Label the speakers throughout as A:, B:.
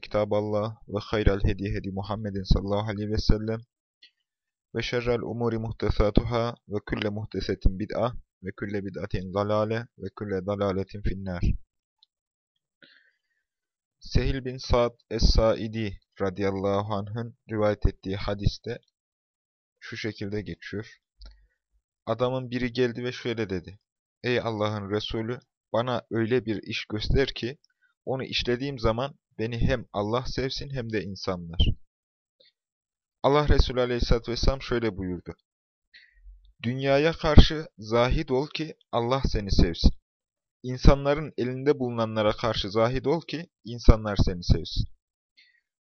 A: kitaballah ve hayral hedi hedi Muhammedin sallallahu aleyhi ve sellem ve şerrel umuri muhtesatuhâ ve külle muhtesetin bid'a ve külle bid'atin zalale ve külle dalaletin finnar. Sehil bin Sa'd Es-Saidi radıyallahu anh'ın rivayet ettiği hadiste şu şekilde geçiyor. Adamın biri geldi ve şöyle dedi. Ey Allah'ın Resulü bana öyle bir iş göster ki onu işlediğim zaman beni hem Allah sevsin hem de insanlar. Allah Resulü Aleyhisselatü Vesselam şöyle buyurdu. Dünyaya karşı zahid ol ki Allah seni sevsin. İnsanların elinde bulunanlara karşı zahid ol ki insanlar seni sevsin.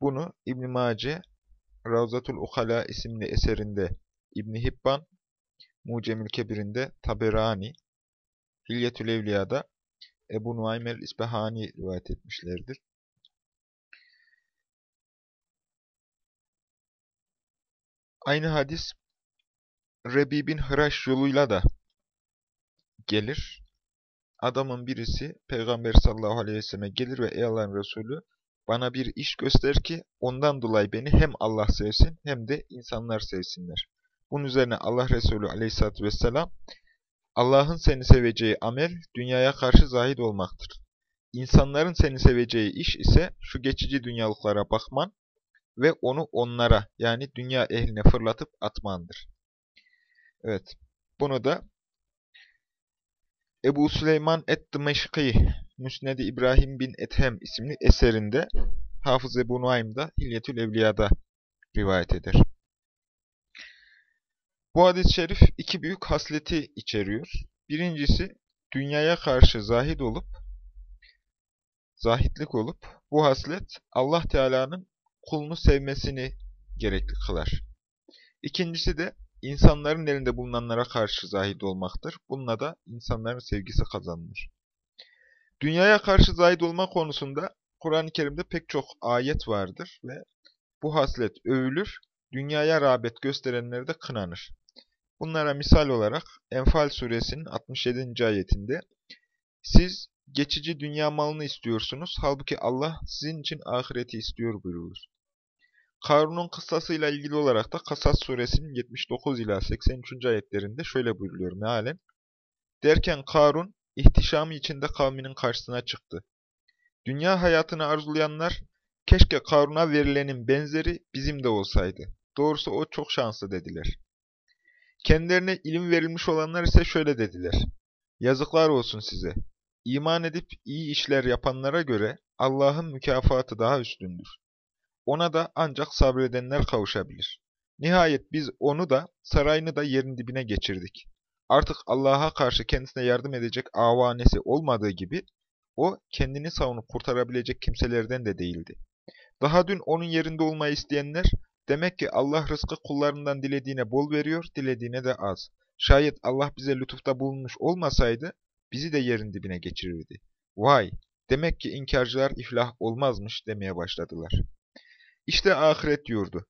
A: Bunu İbn-i Mace, Ravzatul Ukala isimli eserinde İbn Hibban, Mucemül Kebir'inde Taberani, Hilyetül Evliya'da Ebu Nuaym el-İsbehani rivayet etmişlerdir. Aynı hadis Rebi bin Hıraş yoluyla da gelir. Adamın birisi Peygamber sallallahu aleyhi ve selleme gelir ve ey Allah'ın Resulü bana bir iş göster ki ondan dolayı beni hem Allah sevsin hem de insanlar sevsinler. Bunun üzerine Allah Resulü aleyhissalatü vesselam Allah'ın seni seveceği amel dünyaya karşı zahid olmaktır. İnsanların seni seveceği iş ise şu geçici dünyalıklara bakman ve onu onlara yani dünya ehline fırlatıp atmandır. Evet, bunu da Ebu Süleyman et-Dımeşki, Müsned-i İbrahim bin Ethem isimli eserinde Hafız Ebu Nuaym Hilyetül Evliya'da rivayet eder. Bu hadis-i şerif iki büyük hasleti içeriyor. Birincisi, dünyaya karşı zahid olup, zahitlik olup, bu haslet Allah Teala'nın kulunu sevmesini gerekli kılar. İkincisi de, insanların elinde bulunanlara karşı zahid olmaktır. Bununla da insanların sevgisi kazanılır. Dünyaya karşı zahid olma konusunda Kur'an-ı Kerim'de pek çok ayet vardır ve bu haslet övülür, dünyaya rağbet gösterenler de kınanır. Bunlara misal olarak Enfal suresinin 67. ayetinde siz geçici dünya malını istiyorsunuz, halbuki Allah sizin için ahireti istiyor buyurulur. Karun'un kıssasıyla ilgili olarak da Kasas suresinin 79 ila 83. ayetlerinde şöyle buyuruluyor mealen. Derken Karun ihtişamı içinde kavminin karşısına çıktı. Dünya hayatını arzulayanlar keşke Karun'a verilenin benzeri bizim de olsaydı. Doğrusu o çok şanslı dediler. Kendilerine ilim verilmiş olanlar ise şöyle dediler. Yazıklar olsun size. İman edip iyi işler yapanlara göre Allah'ın mükafatı daha üstündür. Ona da ancak sabredenler kavuşabilir. Nihayet biz onu da sarayını da yerin dibine geçirdik. Artık Allah'a karşı kendisine yardım edecek avanesi olmadığı gibi o kendini savunup kurtarabilecek kimselerden de değildi. Daha dün onun yerinde olmayı isteyenler Demek ki Allah rızkı kullarından dilediğine bol veriyor, dilediğine de az. Şayet Allah bize lütufta bulunmuş olmasaydı, bizi de yerin dibine geçirirdi. Vay! Demek ki inkarcılar iflah olmazmış demeye başladılar. İşte ahiret yurdu.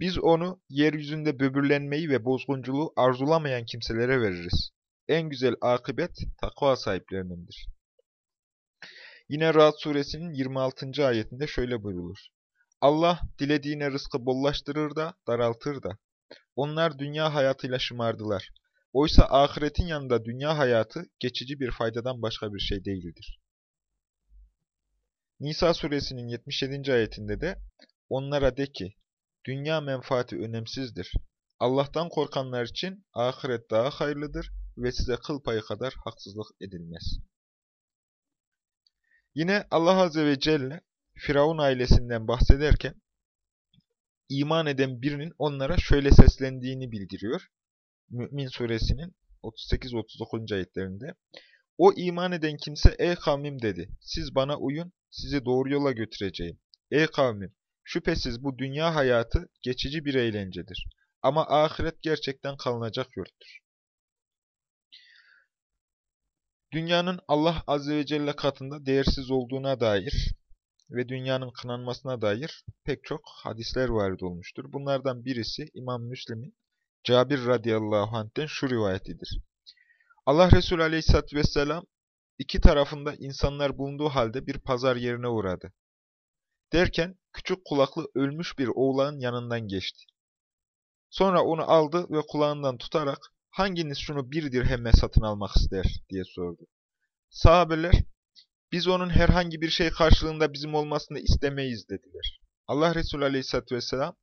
A: Biz onu yeryüzünde böbürlenmeyi ve bozgunculuğu arzulamayan kimselere veririz. En güzel akıbet takva sahiplerinindir. Yine Ra'd suresinin 26. ayetinde şöyle buyrulur. Allah dilediğine rızkı bollaştırır da daraltır da. Onlar dünya hayatıyla şımardılar. Oysa ahiretin yanında dünya hayatı geçici bir faydadan başka bir şey değildir. Nisa suresinin 77. ayetinde de onlara de ki, dünya menfaati önemsizdir. Allah'tan korkanlar için ahiret daha hayırlıdır ve size kıl payı kadar haksızlık edilmez. Yine Allah Azze ve Celle Firavun ailesinden bahsederken iman eden birinin onlara şöyle seslendiğini bildiriyor. Mü'min suresinin 38-39. ayetlerinde. O iman eden kimse ey kavmim dedi. Siz bana uyun, sizi doğru yola götüreceğim. Ey kavmim, Şüphesiz bu dünya hayatı geçici bir eğlencedir. Ama ahiret gerçekten kalınacak yurttur. Dünyanın Allah Azze ve Celle katında değersiz olduğuna dair ve dünyanın kınanmasına dair pek çok hadisler varid olmuştur. Bunlardan birisi İmam Müslim'in Cabir radıyallahu anh'ten şu rivayetidir. Allah Resulü aleyhissalatü vesselam iki tarafında insanlar bulunduğu halde bir pazar yerine uğradı. Derken küçük kulaklı ölmüş bir oğlanın yanından geçti. Sonra onu aldı ve kulağından tutarak hanginiz şunu bir dirhemme satın almak ister diye sordu. Sahabeler biz onun herhangi bir şey karşılığında bizim olmasını istemeyiz dediler. Allah Resulü aleyhissalatü vesselam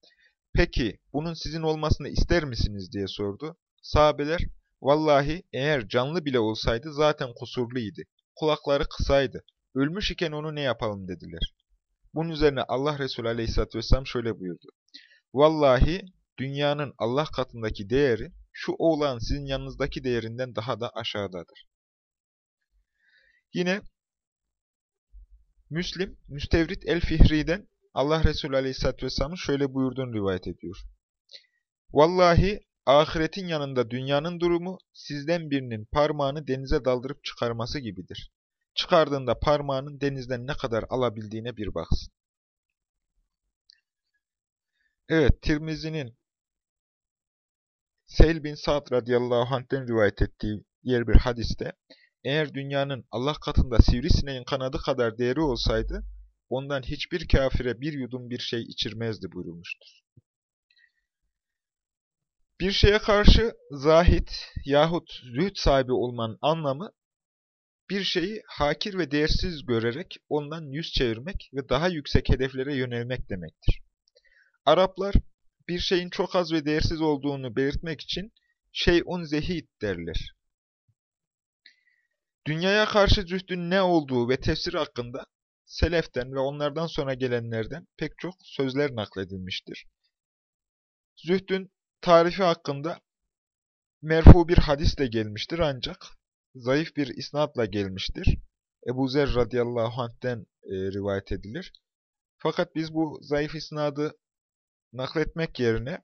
A: peki bunun sizin olmasını ister misiniz diye sordu. Sahabeler vallahi eğer canlı bile olsaydı zaten kusurluydu. Kulakları kısaydı. Ölmüş iken onu ne yapalım dediler. Bunun üzerine Allah Resulü aleyhissalatü vesselam şöyle buyurdu. Vallahi dünyanın Allah katındaki değeri şu oğlan sizin yanınızdaki değerinden daha da aşağıdadır. Yine Müslim, Müstevrit el-Fihri'den Allah Resulü Aleyhisselatü Vesselam'ın şöyle buyurduğunu rivayet ediyor. Vallahi ahiretin yanında dünyanın durumu sizden birinin parmağını denize daldırıp çıkarması gibidir. Çıkardığında parmağının denizden ne kadar alabildiğine bir baksın. Evet, Tirmizi'nin Seyl bin Sa'd radıyallahu anh'ten rivayet ettiği diğer bir hadiste, eğer dünyanın Allah katında sivrisineğin kanadı kadar değeri olsaydı, ondan hiçbir kafire bir yudum bir şey içirmezdi buyurulmuştur. Bir şeye karşı zahit yahut zühd sahibi olmanın anlamı, bir şeyi hakir ve değersiz görerek ondan yüz çevirmek ve daha yüksek hedeflere yönelmek demektir. Araplar bir şeyin çok az ve değersiz olduğunu belirtmek için şeyun zehid derler. Dünyaya karşı zühdün ne olduğu ve tefsir hakkında Seleften ve onlardan sonra gelenlerden pek çok sözler nakledilmiştir. Zühdün tarifi hakkında merfu bir hadis de gelmiştir ancak zayıf bir isnatla gelmiştir. Ebu Zer radıyallahu anh'ten e, rivayet edilir. Fakat biz bu zayıf isnadı nakletmek yerine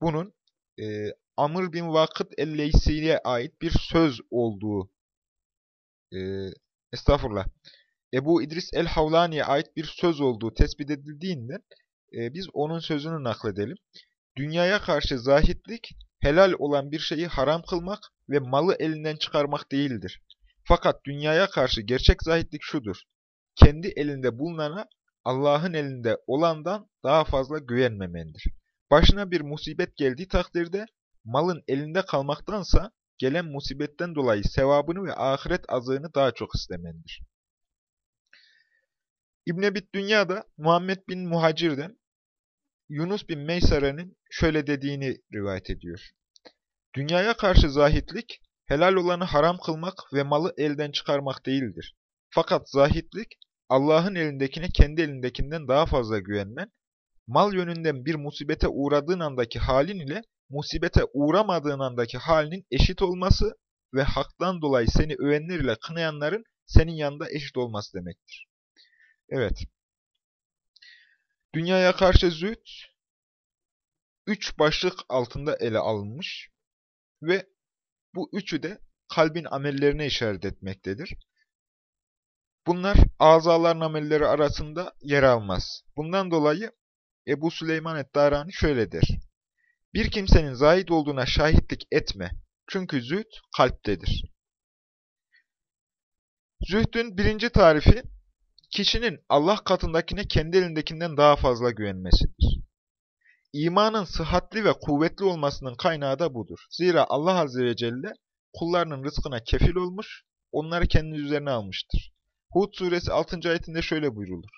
A: bunun e, Amr bin Vakıt el-Leysi'ye ait bir söz olduğu e, estağfurullah Ebu İdris el-Havlani'ye ait bir söz olduğu tespit edildiğinden e, biz onun sözünü nakledelim. Dünyaya karşı zahitlik, helal olan bir şeyi haram kılmak ve malı elinden çıkarmak değildir. Fakat dünyaya karşı gerçek zahitlik şudur. Kendi elinde bulunana Allah'ın elinde olandan daha fazla güvenmemendir. Başına bir musibet geldiği takdirde malın elinde kalmaktansa gelen musibetten dolayı sevabını ve ahiret azığını daha çok istemendir. İbn Ebit Dünya'da Muhammed bin Muhacir'den Yunus bin Meysare'nin şöyle dediğini rivayet ediyor. Dünyaya karşı zahitlik, helal olanı haram kılmak ve malı elden çıkarmak değildir. Fakat zahitlik, Allah'ın elindekine kendi elindekinden daha fazla güvenmen, mal yönünden bir musibete uğradığın andaki halin ile musibete uğramadığın andaki halinin eşit olması ve haktan dolayı seni övenler ile kınayanların senin yanında eşit olması demektir. Evet. Dünyaya karşı züht, üç başlık altında ele alınmış ve bu üçü de kalbin amellerine işaret etmektedir. Bunlar azaların amelleri arasında yer almaz. Bundan dolayı Ebu Süleyman et-Darani şöyle der. Bir kimsenin zahid olduğuna şahitlik etme. Çünkü zühd kalptedir. Zühdün birinci tarifi, kişinin Allah katındakine kendi elindekinden daha fazla güvenmesidir. İmanın sıhhatli ve kuvvetli olmasının kaynağı da budur. Zira Allah Azze ve Celle kullarının rızkına kefil olmuş, onları kendi üzerine almıştır. Hud suresi 6. ayetinde şöyle buyrulur.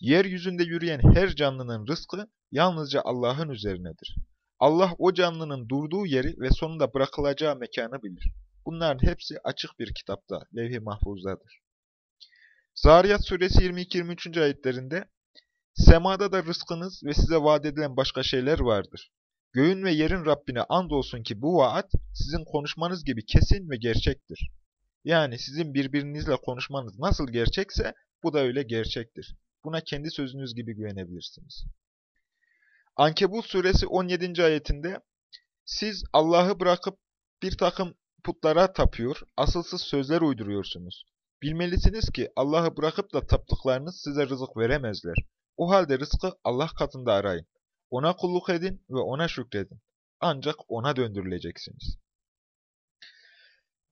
A: Yeryüzünde yürüyen her canlının rızkı yalnızca Allah'ın üzerinedir. Allah o canlının durduğu yeri ve sonunda bırakılacağı mekanı bilir. Bunların hepsi açık bir kitapta, levh-i mahfuzdadır. Zariyat suresi 22-23. ayetlerinde Semada da rızkınız ve size vaat edilen başka şeyler vardır. Göğün ve yerin Rabbine andolsun ki bu vaat sizin konuşmanız gibi kesin ve gerçektir. Yani sizin birbirinizle konuşmanız nasıl gerçekse bu da öyle gerçektir. Buna kendi sözünüz gibi güvenebilirsiniz. Ankebut suresi 17. ayetinde siz Allah'ı bırakıp bir takım putlara tapıyor, asılsız sözler uyduruyorsunuz. Bilmelisiniz ki Allah'ı bırakıp da taptıklarınız size rızık veremezler. O halde rızkı Allah katında arayın. Ona kulluk edin ve ona şükredin. Ancak ona döndürüleceksiniz.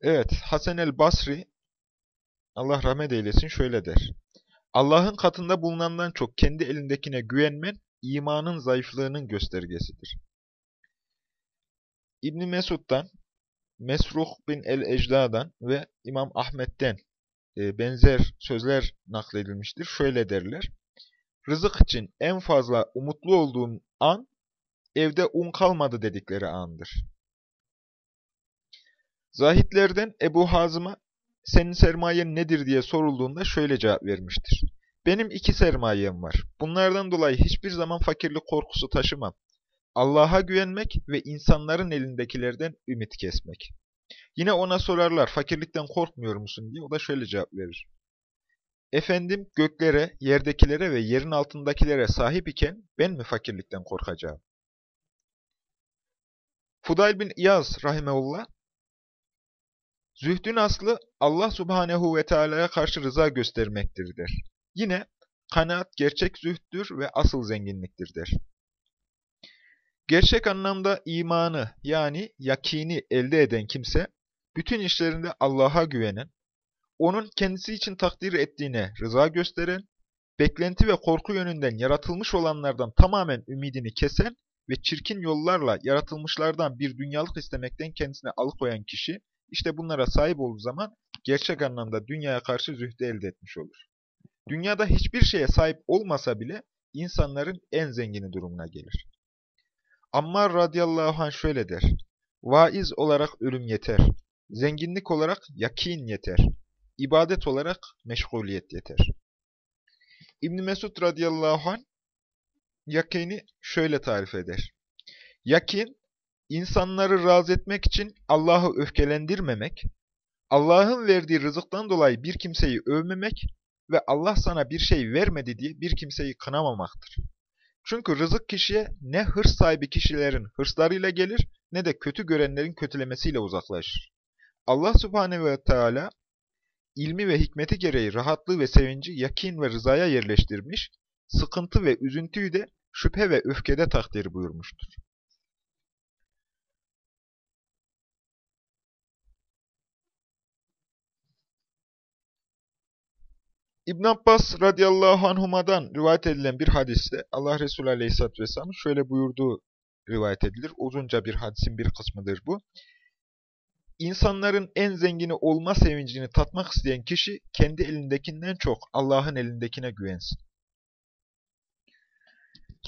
A: Evet, Hasan el Basri, Allah rahmet eylesin şöyle der. Allah'ın katında bulunandan çok kendi elindekine güvenmen, imanın zayıflığının göstergesidir. İbni Mesud'dan, Mesruh bin el-Ecda'dan ve İmam Ahmet'ten e, benzer sözler nakledilmiştir. Şöyle derler. Rızık için en fazla umutlu olduğum an, evde un kalmadı dedikleri andır. Zahitlerden Ebu Hazım'a senin sermayen nedir diye sorulduğunda şöyle cevap vermiştir. Benim iki sermayem var. Bunlardan dolayı hiçbir zaman fakirlik korkusu taşımam. Allah'a güvenmek ve insanların elindekilerden ümit kesmek. Yine ona sorarlar fakirlikten korkmuyor musun diye o da şöyle cevap verir. Efendim göklere, yerdekilere ve yerin altındakilere sahip iken ben mi fakirlikten korkacağım? Fudayl bin İyaz rahimeullah Zühdün aslı Allah subhanehu ve teala'ya karşı rıza göstermektir der. Yine kanaat gerçek zühdür ve asıl zenginliktir der. Gerçek anlamda imanı yani yakini elde eden kimse, bütün işlerinde Allah'a güvenen, onun kendisi için takdir ettiğine rıza gösteren, beklenti ve korku yönünden yaratılmış olanlardan tamamen ümidini kesen ve çirkin yollarla yaratılmışlardan bir dünyalık istemekten kendisine alıkoyan kişi, işte bunlara sahip olduğu zaman gerçek anlamda dünyaya karşı zühdü elde etmiş olur. Dünyada hiçbir şeye sahip olmasa bile insanların en zengini durumuna gelir. Ammar radıyallahu anh şöyle der. Vaiz olarak ölüm yeter. Zenginlik olarak yakin yeter. İbadet olarak meşguliyet yeter. İbn Mesud radıyallahu anh yakini şöyle tarif eder. Yakin, insanları razı etmek için Allah'ı öfkelendirmemek, Allah'ın verdiği rızıktan dolayı bir kimseyi övmemek ve Allah sana bir şey vermedi diye bir kimseyi kınamamaktır. Çünkü rızık kişiye ne hırs sahibi kişilerin hırslarıyla gelir ne de kötü görenlerin kötülemesiyle uzaklaşır. Allah subhanehu ve teala ilmi ve hikmeti gereği rahatlığı ve sevinci yakin ve rızaya yerleştirmiş, sıkıntı ve üzüntüyü de şüphe ve öfkede takdir buyurmuştur. İbn Abbas radıyallahu anhuma'dan rivayet edilen bir hadiste Allah Resulü aleyhisselatü vesselam şöyle buyurduğu rivayet edilir. Uzunca bir hadisin bir kısmıdır bu. İnsanların en zengini olma sevincini tatmak isteyen kişi kendi elindekinden çok Allah'ın elindekine güvensin.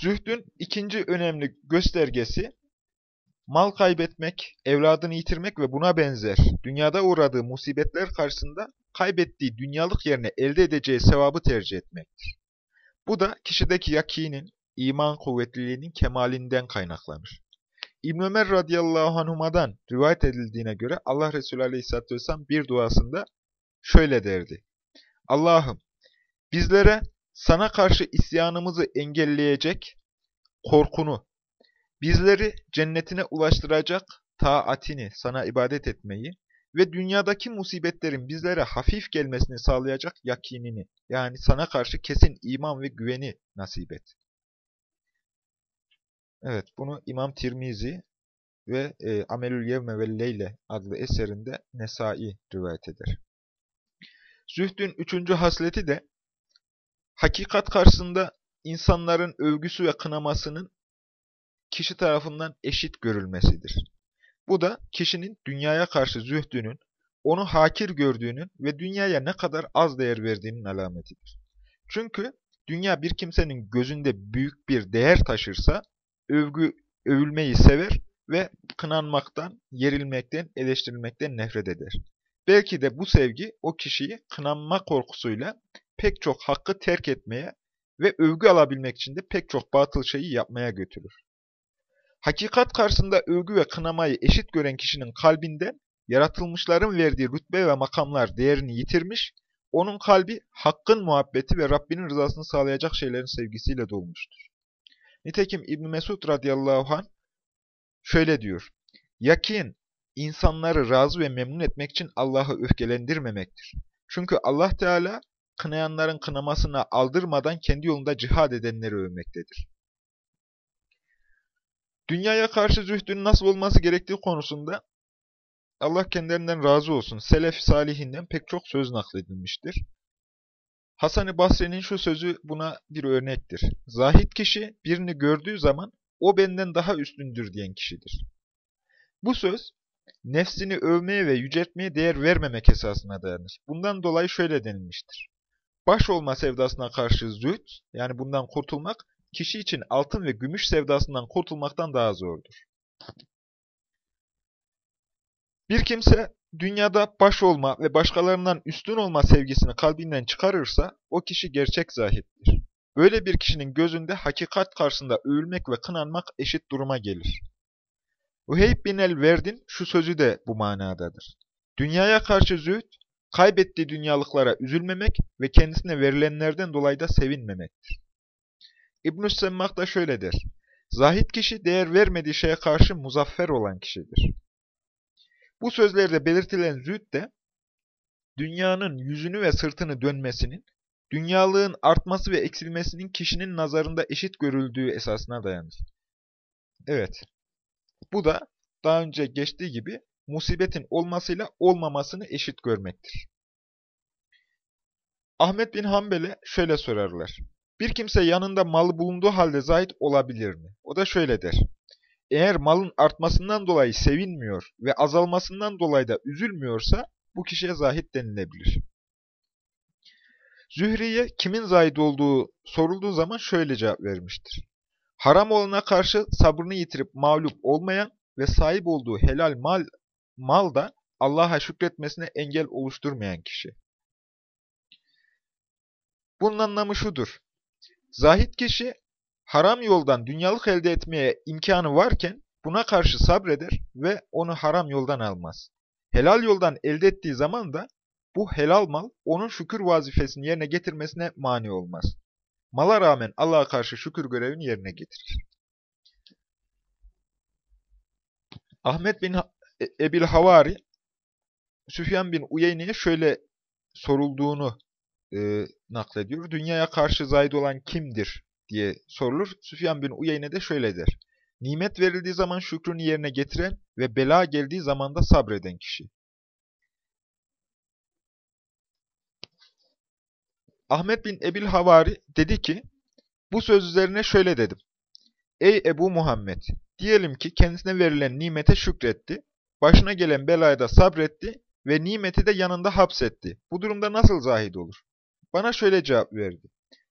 A: Zühdün ikinci önemli göstergesi mal kaybetmek, evladını yitirmek ve buna benzer dünyada uğradığı musibetler karşısında kaybettiği dünyalık yerine elde edeceği sevabı tercih etmektir. Bu da kişideki yakinin, iman kuvvetliliğinin kemalinden kaynaklanır. İbn Ömer radıyallahu anhuma'dan rivayet edildiğine göre Allah Resulü aleyhisselatü vesselam bir duasında şöyle derdi. Allah'ım bizlere sana karşı isyanımızı engelleyecek korkunu, bizleri cennetine ulaştıracak taatini, sana ibadet etmeyi ve dünyadaki musibetlerin bizlere hafif gelmesini sağlayacak yakinini, yani sana karşı kesin iman ve güveni nasip et. Evet, bunu İmam Tirmizi ve e, Amelül Yevme ve Leyle adlı eserinde Nesai rivayet eder. Zühdün üçüncü hasleti de hakikat karşısında insanların övgüsü ve kınamasının kişi tarafından eşit görülmesidir. Bu da kişinin dünyaya karşı zühdünün, onu hakir gördüğünün ve dünyaya ne kadar az değer verdiğinin alametidir. Çünkü dünya bir kimsenin gözünde büyük bir değer taşırsa, övgü, övülmeyi sever ve kınanmaktan, yerilmekten, eleştirilmekten nefret eder. Belki de bu sevgi o kişiyi kınanma korkusuyla pek çok hakkı terk etmeye ve övgü alabilmek için de pek çok batıl şeyi yapmaya götürür. Hakikat karşısında övgü ve kınamayı eşit gören kişinin kalbinde yaratılmışların verdiği rütbe ve makamlar değerini yitirmiş, onun kalbi hakkın muhabbeti ve Rabbinin rızasını sağlayacak şeylerin sevgisiyle dolmuştur. Nitekim İbn Mesud radıyallahu anh şöyle diyor. Yakin, insanları razı ve memnun etmek için Allah'ı öfkelendirmemektir. Çünkü Allah Teala kınayanların kınamasına aldırmadan kendi yolunda cihad edenleri övmektedir. Dünyaya karşı zühdün nasıl olması gerektiği konusunda Allah kendilerinden razı olsun. Selef salihinden pek çok söz nakledilmiştir. Hasan-ı Basri'nin şu sözü buna bir örnektir. Zahid kişi birini gördüğü zaman o benden daha üstündür diyen kişidir. Bu söz nefsini övmeye ve yüceltmeye değer vermemek esasına dayanır. Bundan dolayı şöyle denilmiştir. Baş olma sevdasına karşı züht, yani bundan kurtulmak, kişi için altın ve gümüş sevdasından kurtulmaktan daha zordur. Bir kimse dünyada baş olma ve başkalarından üstün olma sevgisini kalbinden çıkarırsa o kişi gerçek zahittir. Böyle bir kişinin gözünde hakikat karşısında övülmek ve kınanmak eşit duruma gelir. Uheyb bin el-Verdin şu sözü de bu manadadır. Dünyaya karşı zühd, kaybettiği dünyalıklara üzülmemek ve kendisine verilenlerden dolayı da sevinmemektir. İbn-i Semmah da şöyle der. Zahit kişi değer vermediği şeye karşı muzaffer olan kişidir. Bu sözlerde belirtilen zühd de, dünyanın yüzünü ve sırtını dönmesinin, dünyalığın artması ve eksilmesinin kişinin nazarında eşit görüldüğü esasına dayanır. Evet, bu da daha önce geçtiği gibi musibetin olmasıyla olmamasını eşit görmektir. Ahmet bin Hanbel'e şöyle sorarlar. Bir kimse yanında malı bulunduğu halde zahit olabilir mi? O da şöyle der. Eğer malın artmasından dolayı sevinmiyor ve azalmasından dolayı da üzülmüyorsa bu kişiye zahit denilebilir. Zühriye kimin zahid olduğu sorulduğu zaman şöyle cevap vermiştir. Haram olana karşı sabrını yitirip mağlup olmayan ve sahip olduğu helal mal, mal da Allah'a şükretmesine engel oluşturmayan kişi. Bunun anlamı şudur. Zahid kişi haram yoldan dünyalık elde etmeye imkanı varken buna karşı sabreder ve onu haram yoldan almaz. Helal yoldan elde ettiği zaman da bu helal mal onun şükür vazifesini yerine getirmesine mani olmaz. Mala rağmen Allah'a karşı şükür görevini yerine getirir. Ahmet bin e, Ebil Havari, Süfyan bin Uyeyne'ye şöyle sorulduğunu e, naklediyor. Dünyaya karşı zahid olan kimdir diye sorulur. Süfyan bin Uyeyne de şöyle der. Nimet verildiği zaman şükrünü yerine getiren ve bela geldiği zaman da sabreden kişi. Ahmet bin Ebil Havari dedi ki, bu söz üzerine şöyle dedim. Ey Ebu Muhammed! Diyelim ki kendisine verilen nimete şükretti, başına gelen belaya da sabretti ve nimeti de yanında hapsetti. Bu durumda nasıl zahid olur? Bana şöyle cevap verdi.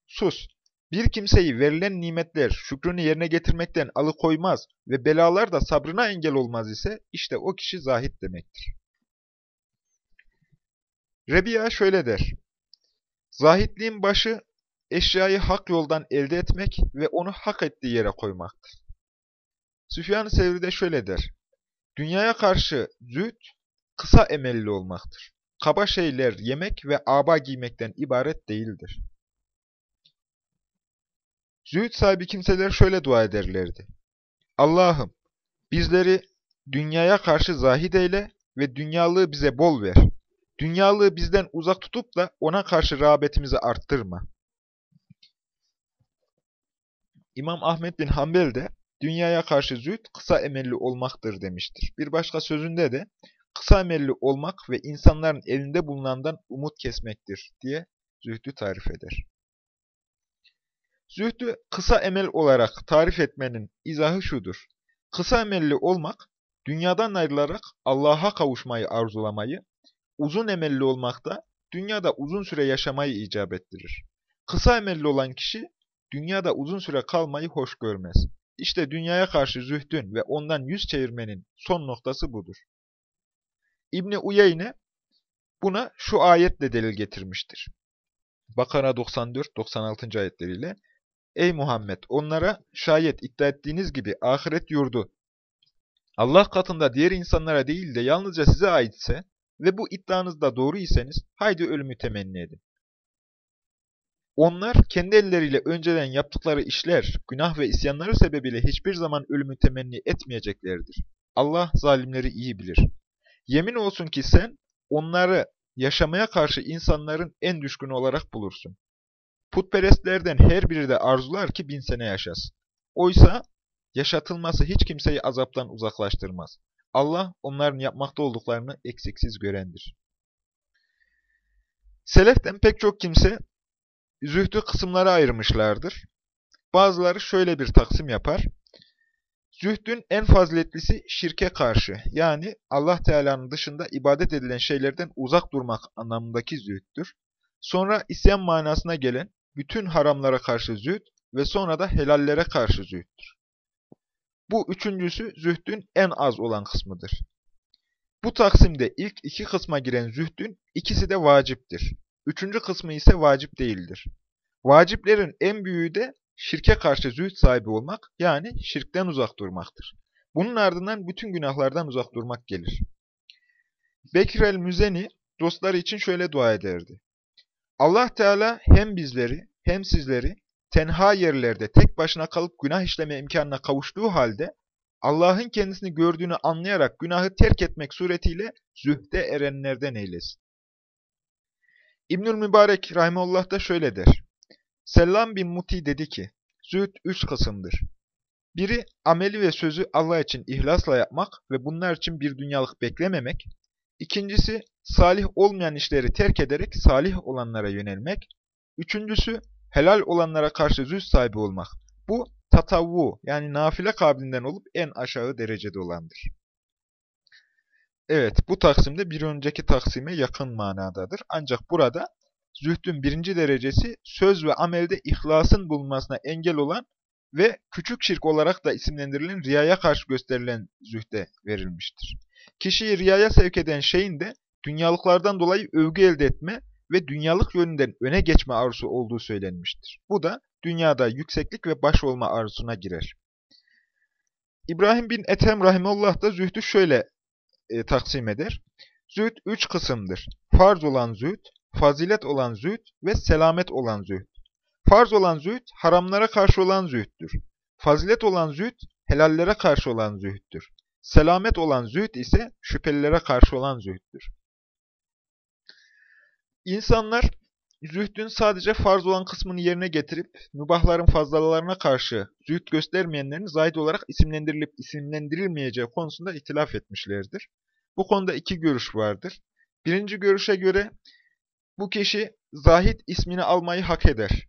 A: Sus! Bir kimseyi verilen nimetler şükrünü yerine getirmekten alıkoymaz ve belalar da sabrına engel olmaz ise işte o kişi zahid demektir. Rebiya şöyle der. Zahitliğin başı eşyayı hak yoldan elde etmek ve onu hak ettiği yere koymaktır. Süfyan-ı Sevri de şöyle der. Dünyaya karşı züht, kısa emelli olmaktır. Kaba şeyler yemek ve aba giymekten ibaret değildir. Züht sahibi kimseler şöyle dua ederlerdi. Allah'ım bizleri dünyaya karşı zahid eyle ve dünyalığı bize bol ver. Dünyalığı bizden uzak tutup da ona karşı rağbetimizi arttırma. İmam Ahmet bin Hanbel de dünyaya karşı züht kısa emelli olmaktır demiştir. Bir başka sözünde de kısa emelli olmak ve insanların elinde bulunandan umut kesmektir diye zühdü tarif eder. Zühdü kısa emel olarak tarif etmenin izahı şudur. Kısa emelli olmak, dünyadan ayrılarak Allah'a kavuşmayı arzulamayı, uzun emelli olmak da dünyada uzun süre yaşamayı icap ettirir. Kısa emelli olan kişi, dünyada uzun süre kalmayı hoş görmez. İşte dünyaya karşı zühdün ve ondan yüz çevirmenin son noktası budur. İbni Uyeyne buna şu ayetle delil getirmiştir. Bakara 94-96. ayetleriyle Ey Muhammed! Onlara şayet iddia ettiğiniz gibi ahiret yurdu Allah katında diğer insanlara değil de yalnızca size aitse ve bu iddianızda doğru iseniz haydi ölümü temenni edin. Onlar kendi elleriyle önceden yaptıkları işler, günah ve isyanları sebebiyle hiçbir zaman ölümü temenni etmeyeceklerdir. Allah zalimleri iyi bilir. Yemin olsun ki sen onları yaşamaya karşı insanların en düşkünü olarak bulursun. Putperestlerden her biri de arzular ki bin sene yaşasın. Oysa yaşatılması hiç kimseyi azaptan uzaklaştırmaz. Allah onların yapmakta olduklarını eksiksiz görendir. Seleften pek çok kimse zühdü kısımlara ayırmışlardır. Bazıları şöyle bir taksim yapar. Zühdün en faziletlisi şirke karşı yani Allah Teala'nın dışında ibadet edilen şeylerden uzak durmak anlamındaki zühdür. Sonra isyan manasına gelen bütün haramlara karşı zühd ve sonra da helallere karşı zühddür. Bu üçüncüsü zühdün en az olan kısmıdır. Bu taksimde ilk iki kısma giren zühdün ikisi de vaciptir. Üçüncü kısmı ise vacip değildir. Vaciplerin en büyüğü de şirke karşı zühd sahibi olmak, yani şirkten uzak durmaktır. Bunun ardından bütün günahlardan uzak durmak gelir. Bekir el-Müzeni dostları için şöyle dua ederdi. Allah Teala hem bizleri hem sizleri tenha yerlerde tek başına kalıp günah işleme imkanına kavuştuğu halde Allah'ın kendisini gördüğünü anlayarak günahı terk etmek suretiyle zühde erenlerden eylesin. İbnül Mübarek Rahimullah da şöyle der. Selam bin Muti dedi ki, Zühd üç kısımdır. Biri, ameli ve sözü Allah için ihlasla yapmak ve bunlar için bir dünyalık beklememek. İkincisi, salih olmayan işleri terk ederek salih olanlara yönelmek. Üçüncüsü, helal olanlara karşı zühd sahibi olmak. Bu, tatavvu yani nafile kabilinden olup en aşağı derecede olandır. Evet, bu taksimde bir önceki taksime yakın manadadır. Ancak burada zühdün birinci derecesi söz ve amelde ihlasın bulunmasına engel olan ve küçük şirk olarak da isimlendirilen riyaya karşı gösterilen zühde verilmiştir. Kişiyi riyaya sevk eden şeyin de dünyalıklardan dolayı övgü elde etme ve dünyalık yönünden öne geçme arzusu olduğu söylenmiştir. Bu da dünyada yükseklik ve baş olma arzusuna girer. İbrahim bin Ethem Rahimullah da zühdü şöyle e, taksim eder. Zühd üç kısımdır. Farz olan zühd, fazilet olan zühd ve selamet olan zühd. Farz olan zühd, haramlara karşı olan zühddür. Fazilet olan zühd, helallere karşı olan zühddür. Selamet olan zühd ise şüphelilere karşı olan zühddür. İnsanlar zühdün sadece farz olan kısmını yerine getirip mübahların fazlalarına karşı zühd göstermeyenlerin zahid olarak isimlendirilip isimlendirilmeyeceği konusunda itilaf etmişlerdir. Bu konuda iki görüş vardır. Birinci görüşe göre bu kişi zahid ismini almayı hak eder.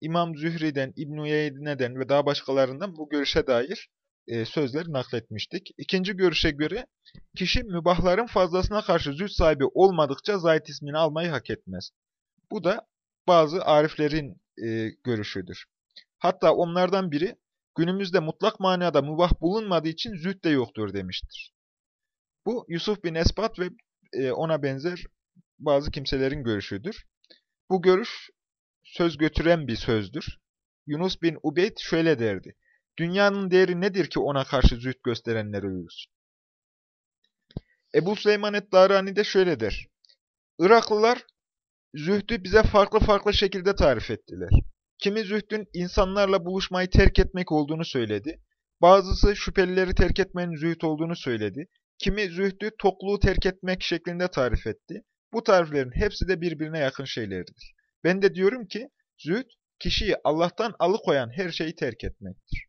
A: İmam Zühri'den, İbn-i Yeydine'den ve daha başkalarından bu görüşe dair e, sözler nakletmiştik. İkinci görüşe göre kişi mübahların fazlasına karşı züht sahibi olmadıkça zahid ismini almayı hak etmez. Bu da bazı ariflerin e, görüşüdür. Hatta onlardan biri günümüzde mutlak manada mübah bulunmadığı için züht de yoktur demiştir. Bu Yusuf bin Esbat ve e, ona benzer bazı kimselerin görüşüdür. Bu görüş söz götüren bir sözdür. Yunus bin Ubeyd şöyle derdi. Dünyanın değeri nedir ki ona karşı züht gösterenler ölürsün? Ebu Süleyman et-Darani de şöyle der. Iraklılar zühdü bize farklı farklı şekilde tarif ettiler. Kimi zühdün insanlarla buluşmayı terk etmek olduğunu söyledi. Bazısı şüphelileri terk etmenin zühd olduğunu söyledi. Kimi zühdü tokluğu terk etmek şeklinde tarif etti. Bu tariflerin hepsi de birbirine yakın şeylerdir. Ben de diyorum ki zühd kişiyi Allah'tan alıkoyan her şeyi terk etmektir.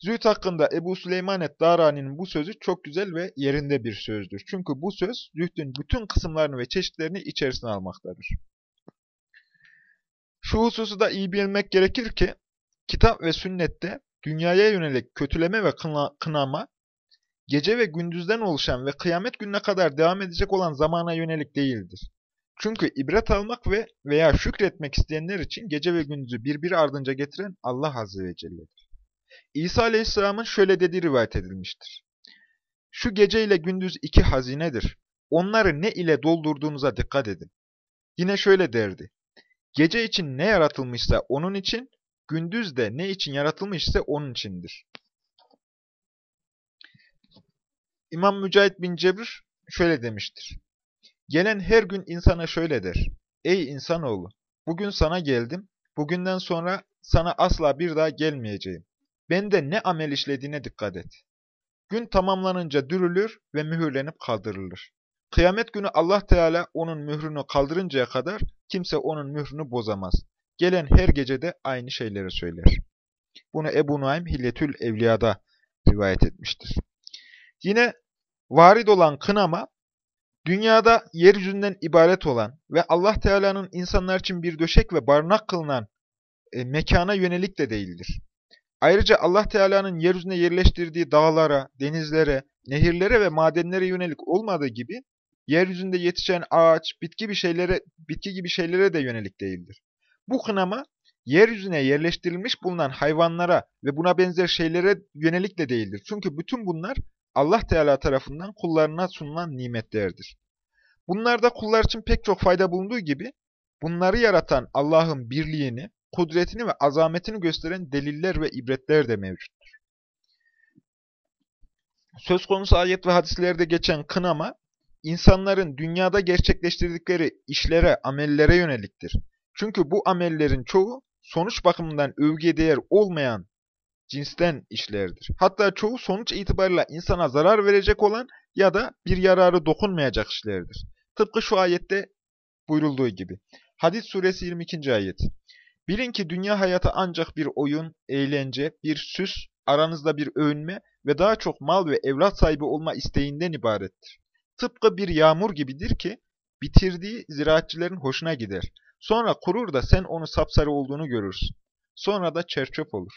A: Zühd hakkında Ebu Süleyman et-Darani'nin bu sözü çok güzel ve yerinde bir sözdür. Çünkü bu söz zühdün bütün kısımlarını ve çeşitlerini içerisine almaktadır. Şu hususu da iyi bilmek gerekir ki, kitap ve sünnette dünyaya yönelik kötüleme ve kınama, gece ve gündüzden oluşan ve kıyamet gününe kadar devam edecek olan zamana yönelik değildir. Çünkü ibret almak ve veya şükretmek isteyenler için gece ve gündüzü birbiri ardınca getiren Allah Azze ve Celle'dir. İsa Aleyhisselam'ın şöyle dediği rivayet edilmiştir. Şu gece ile gündüz iki hazinedir. Onları ne ile doldurduğunuza dikkat edin. Yine şöyle derdi. Gece için ne yaratılmışsa onun için, gündüz de ne için yaratılmışsa onun içindir. İmam Mücahit bin Cebir şöyle demiştir. Gelen her gün insana şöyle der. Ey insanoğlu! Bugün sana geldim, bugünden sonra sana asla bir daha gelmeyeceğim. Bende ne amel işlediğine dikkat et. Gün tamamlanınca dürülür ve mühürlenip kaldırılır. Kıyamet günü Allah Teala onun mührünü kaldırıncaya kadar kimse onun mührünü bozamaz. Gelen her gecede aynı şeyleri söyler. Bunu Ebu Nuaym Hilletül Evliya'da rivayet etmiştir. Yine varid olan kınama, dünyada yeryüzünden ibaret olan ve Allah Teala'nın insanlar için bir döşek ve barınak kılınan e, mekana yönelik de değildir. Ayrıca Allah Teala'nın yeryüzüne yerleştirdiği dağlara, denizlere, nehirlere ve madenlere yönelik olmadığı gibi, yeryüzünde yetişen ağaç, bitki bir şeylere, bitki gibi şeylere de yönelik değildir. Bu kınama, yeryüzüne yerleştirilmiş bulunan hayvanlara ve buna benzer şeylere yönelik de değildir. Çünkü bütün bunlar Allah Teala tarafından kullarına sunulan nimetlerdir. Bunlarda kullar için pek çok fayda bulunduğu gibi, bunları yaratan Allah'ın birliğini, kudretini ve azametini gösteren deliller ve ibretler de mevcuttur. Söz konusu ayet ve hadislerde geçen kınama, insanların dünyada gerçekleştirdikleri işlere, amellere yöneliktir. Çünkü bu amellerin çoğu sonuç bakımından övgüye değer olmayan cinsten işlerdir. Hatta çoğu sonuç itibariyle insana zarar verecek olan ya da bir yararı dokunmayacak işlerdir. Tıpkı şu ayette buyurulduğu gibi. Hadis suresi 22. ayet. Bilin ki dünya hayatı ancak bir oyun, eğlence, bir süs, aranızda bir övünme ve daha çok mal ve evlat sahibi olma isteğinden ibarettir. Tıpkı bir yağmur gibidir ki, bitirdiği ziraatçilerin hoşuna gider. Sonra kurur da sen onu sapsarı olduğunu görürsün. Sonra da çerçöp olur.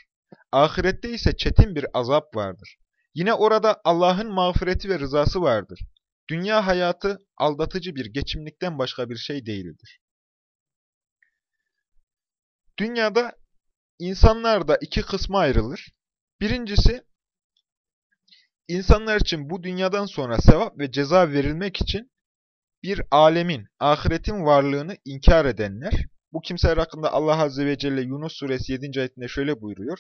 A: Ahirette ise çetin bir azap vardır. Yine orada Allah'ın mağfireti ve rızası vardır. Dünya hayatı aldatıcı bir geçimlikten başka bir şey değildir. Dünyada insanlar da iki kısma ayrılır. Birincisi, insanlar için bu dünyadan sonra sevap ve ceza verilmek için bir alemin, ahiretin varlığını inkar edenler, bu kimseler hakkında Allah Azze ve Celle Yunus suresi 7. ayetinde şöyle buyuruyor.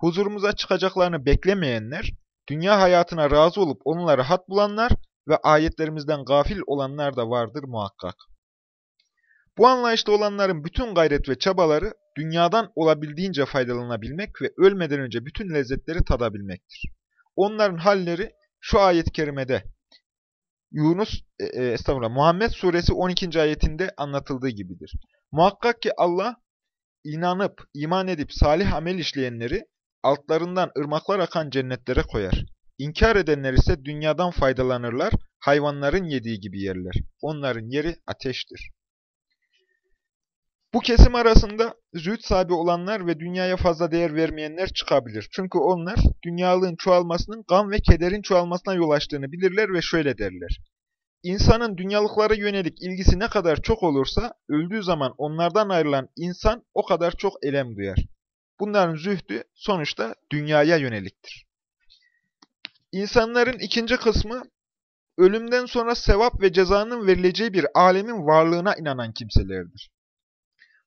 A: Huzurumuza çıkacaklarını beklemeyenler, dünya hayatına razı olup onunla rahat bulanlar ve ayetlerimizden gafil olanlar da vardır muhakkak. Bu anlayışta olanların bütün gayret ve çabaları dünyadan olabildiğince faydalanabilmek ve ölmeden önce bütün lezzetleri tadabilmektir. Onların halleri şu ayet-i kerimede Yunus, e, e, estağfurullah, Muhammed suresi 12. ayetinde anlatıldığı gibidir. Muhakkak ki Allah inanıp, iman edip salih amel işleyenleri altlarından ırmaklar akan cennetlere koyar. İnkar edenler ise dünyadan faydalanırlar, hayvanların yediği gibi yerler. Onların yeri ateştir. Bu kesim arasında zühd sahibi olanlar ve dünyaya fazla değer vermeyenler çıkabilir. Çünkü onlar dünyalığın çoğalmasının gam ve kederin çoğalmasına yol açtığını bilirler ve şöyle derler. İnsanın dünyalıklara yönelik ilgisi ne kadar çok olursa, öldüğü zaman onlardan ayrılan insan o kadar çok elem duyar. Bunların zühdü sonuçta dünyaya yöneliktir. İnsanların ikinci kısmı, ölümden sonra sevap ve cezanın verileceği bir alemin varlığına inanan kimselerdir.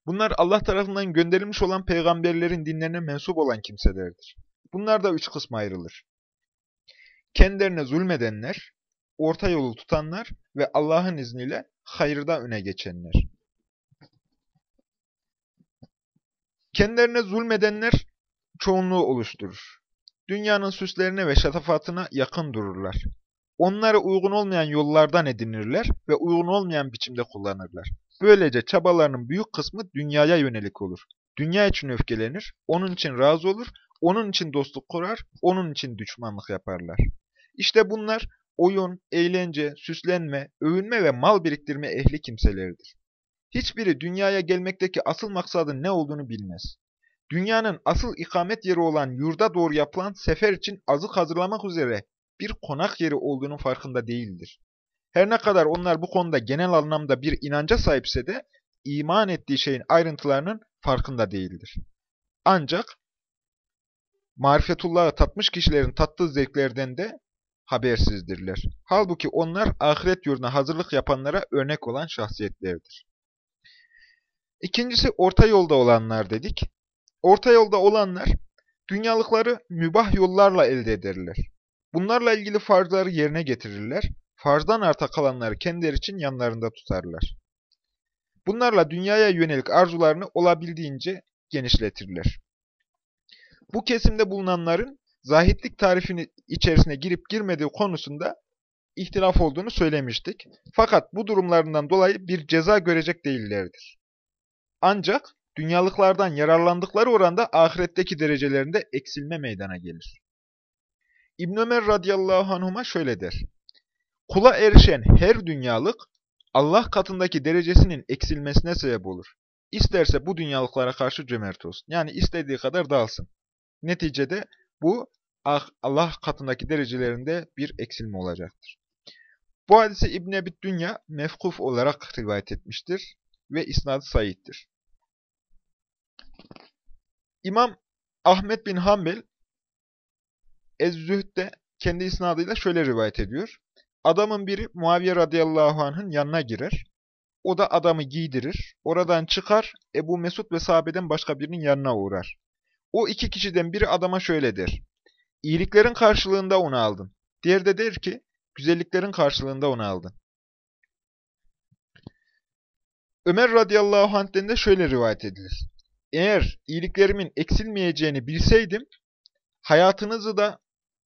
A: Bunlar Allah tarafından gönderilmiş olan peygamberlerin dinlerine mensup olan kimselerdir. Bunlar da üç kısma ayrılır. Kendilerine zulmedenler, orta yolu tutanlar ve Allah'ın izniyle hayırda öne geçenler. Kendilerine zulmedenler çoğunluğu oluşturur. Dünyanın süslerine ve şatafatına yakın dururlar. Onlara uygun olmayan yollardan edinirler ve uygun olmayan biçimde kullanırlar. Böylece çabalarının büyük kısmı dünyaya yönelik olur. Dünya için öfkelenir, onun için razı olur, onun için dostluk kurar, onun için düşmanlık yaparlar. İşte bunlar oyun, eğlence, süslenme, övünme ve mal biriktirme ehli kimselerdir. Hiçbiri dünyaya gelmekteki asıl maksadın ne olduğunu bilmez. Dünyanın asıl ikamet yeri olan yurda doğru yapılan sefer için azık hazırlamak üzere bir konak yeri olduğunun farkında değildir. Her ne kadar onlar bu konuda genel anlamda bir inanca sahipse de iman ettiği şeyin ayrıntılarının farkında değildir. Ancak marifetullahı tatmış kişilerin tattığı zevklerden de habersizdirler. Halbuki onlar ahiret yurduna hazırlık yapanlara örnek olan şahsiyetlerdir. İkincisi orta yolda olanlar dedik. Orta yolda olanlar dünyalıkları mübah yollarla elde ederler. Bunlarla ilgili farzları yerine getirirler. Farzdan arta kalanları kendileri için yanlarında tutarlar. Bunlarla dünyaya yönelik arzularını olabildiğince genişletirler. Bu kesimde bulunanların zahitlik tarifini içerisine girip girmediği konusunda ihtilaf olduğunu söylemiştik. Fakat bu durumlarından dolayı bir ceza görecek değillerdir. Ancak dünyalıklardan yararlandıkları oranda ahiretteki derecelerinde eksilme meydana gelir. İbn Ömer radıyallahu anhuma şöyle der. Kula erişen her dünyalık Allah katındaki derecesinin eksilmesine sebep olur. İsterse bu dünyalıklara karşı cömert olsun. Yani istediği kadar dağılsın. Neticede bu ah, Allah katındaki derecelerinde bir eksilme olacaktır. Bu hadise İbn Ebi Dünya mefkuf olarak rivayet etmiştir ve isnadı sayittir. İmam Ahmet bin Hanbel Ez-Zühd'de kendi isnadıyla şöyle rivayet ediyor. Adamın biri Muaviye radıyallahu anh'ın yanına girer. O da adamı giydirir. Oradan çıkar, Ebu Mesud ve sahabeden başka birinin yanına uğrar. O iki kişiden biri adama şöyle der. İyiliklerin karşılığında onu aldın. Diğeri de der ki, güzelliklerin karşılığında onu aldın. Ömer radıyallahu anh'den de şöyle rivayet edilir. Eğer iyiliklerimin eksilmeyeceğini bilseydim, hayatınızı da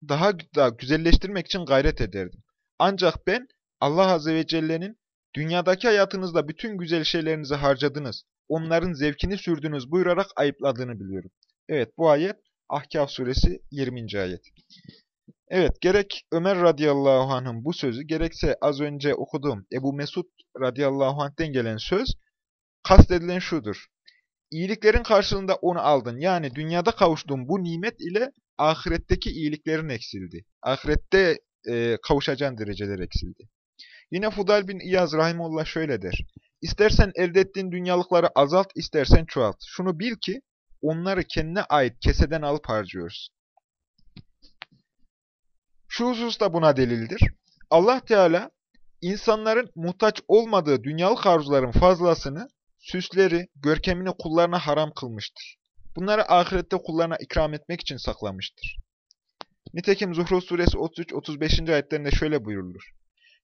A: daha da güzelleştirmek için gayret ederdim. Ancak ben Allah Azze ve Celle'nin dünyadaki hayatınızda bütün güzel şeylerinizi harcadınız, onların zevkini sürdünüz buyurarak ayıpladığını biliyorum. Evet bu ayet Ahkaf suresi 20. ayet. Evet gerek Ömer radıyallahu anh'ın bu sözü gerekse az önce okuduğum Ebu Mesud radıyallahu anh'ten gelen söz kastedilen şudur. İyiliklerin karşılığında onu aldın. Yani dünyada kavuştuğun bu nimet ile ahiretteki iyiliklerin eksildi. Ahirette e, kavuşacağın dereceler eksildi. Yine Fudal bin İyaz Rahimullah şöyle der. İstersen elde ettiğin dünyalıkları azalt, istersen çoğalt. Şunu bil ki onları kendine ait keseden alıp harcıyoruz. Şu husus da buna delildir. Allah Teala insanların muhtaç olmadığı dünyalık arzuların fazlasını, süsleri, görkemini kullarına haram kılmıştır. Bunları ahirette kullarına ikram etmek için saklamıştır. Nitekim Zuhruf suresi 33-35. ayetlerinde şöyle buyurulur.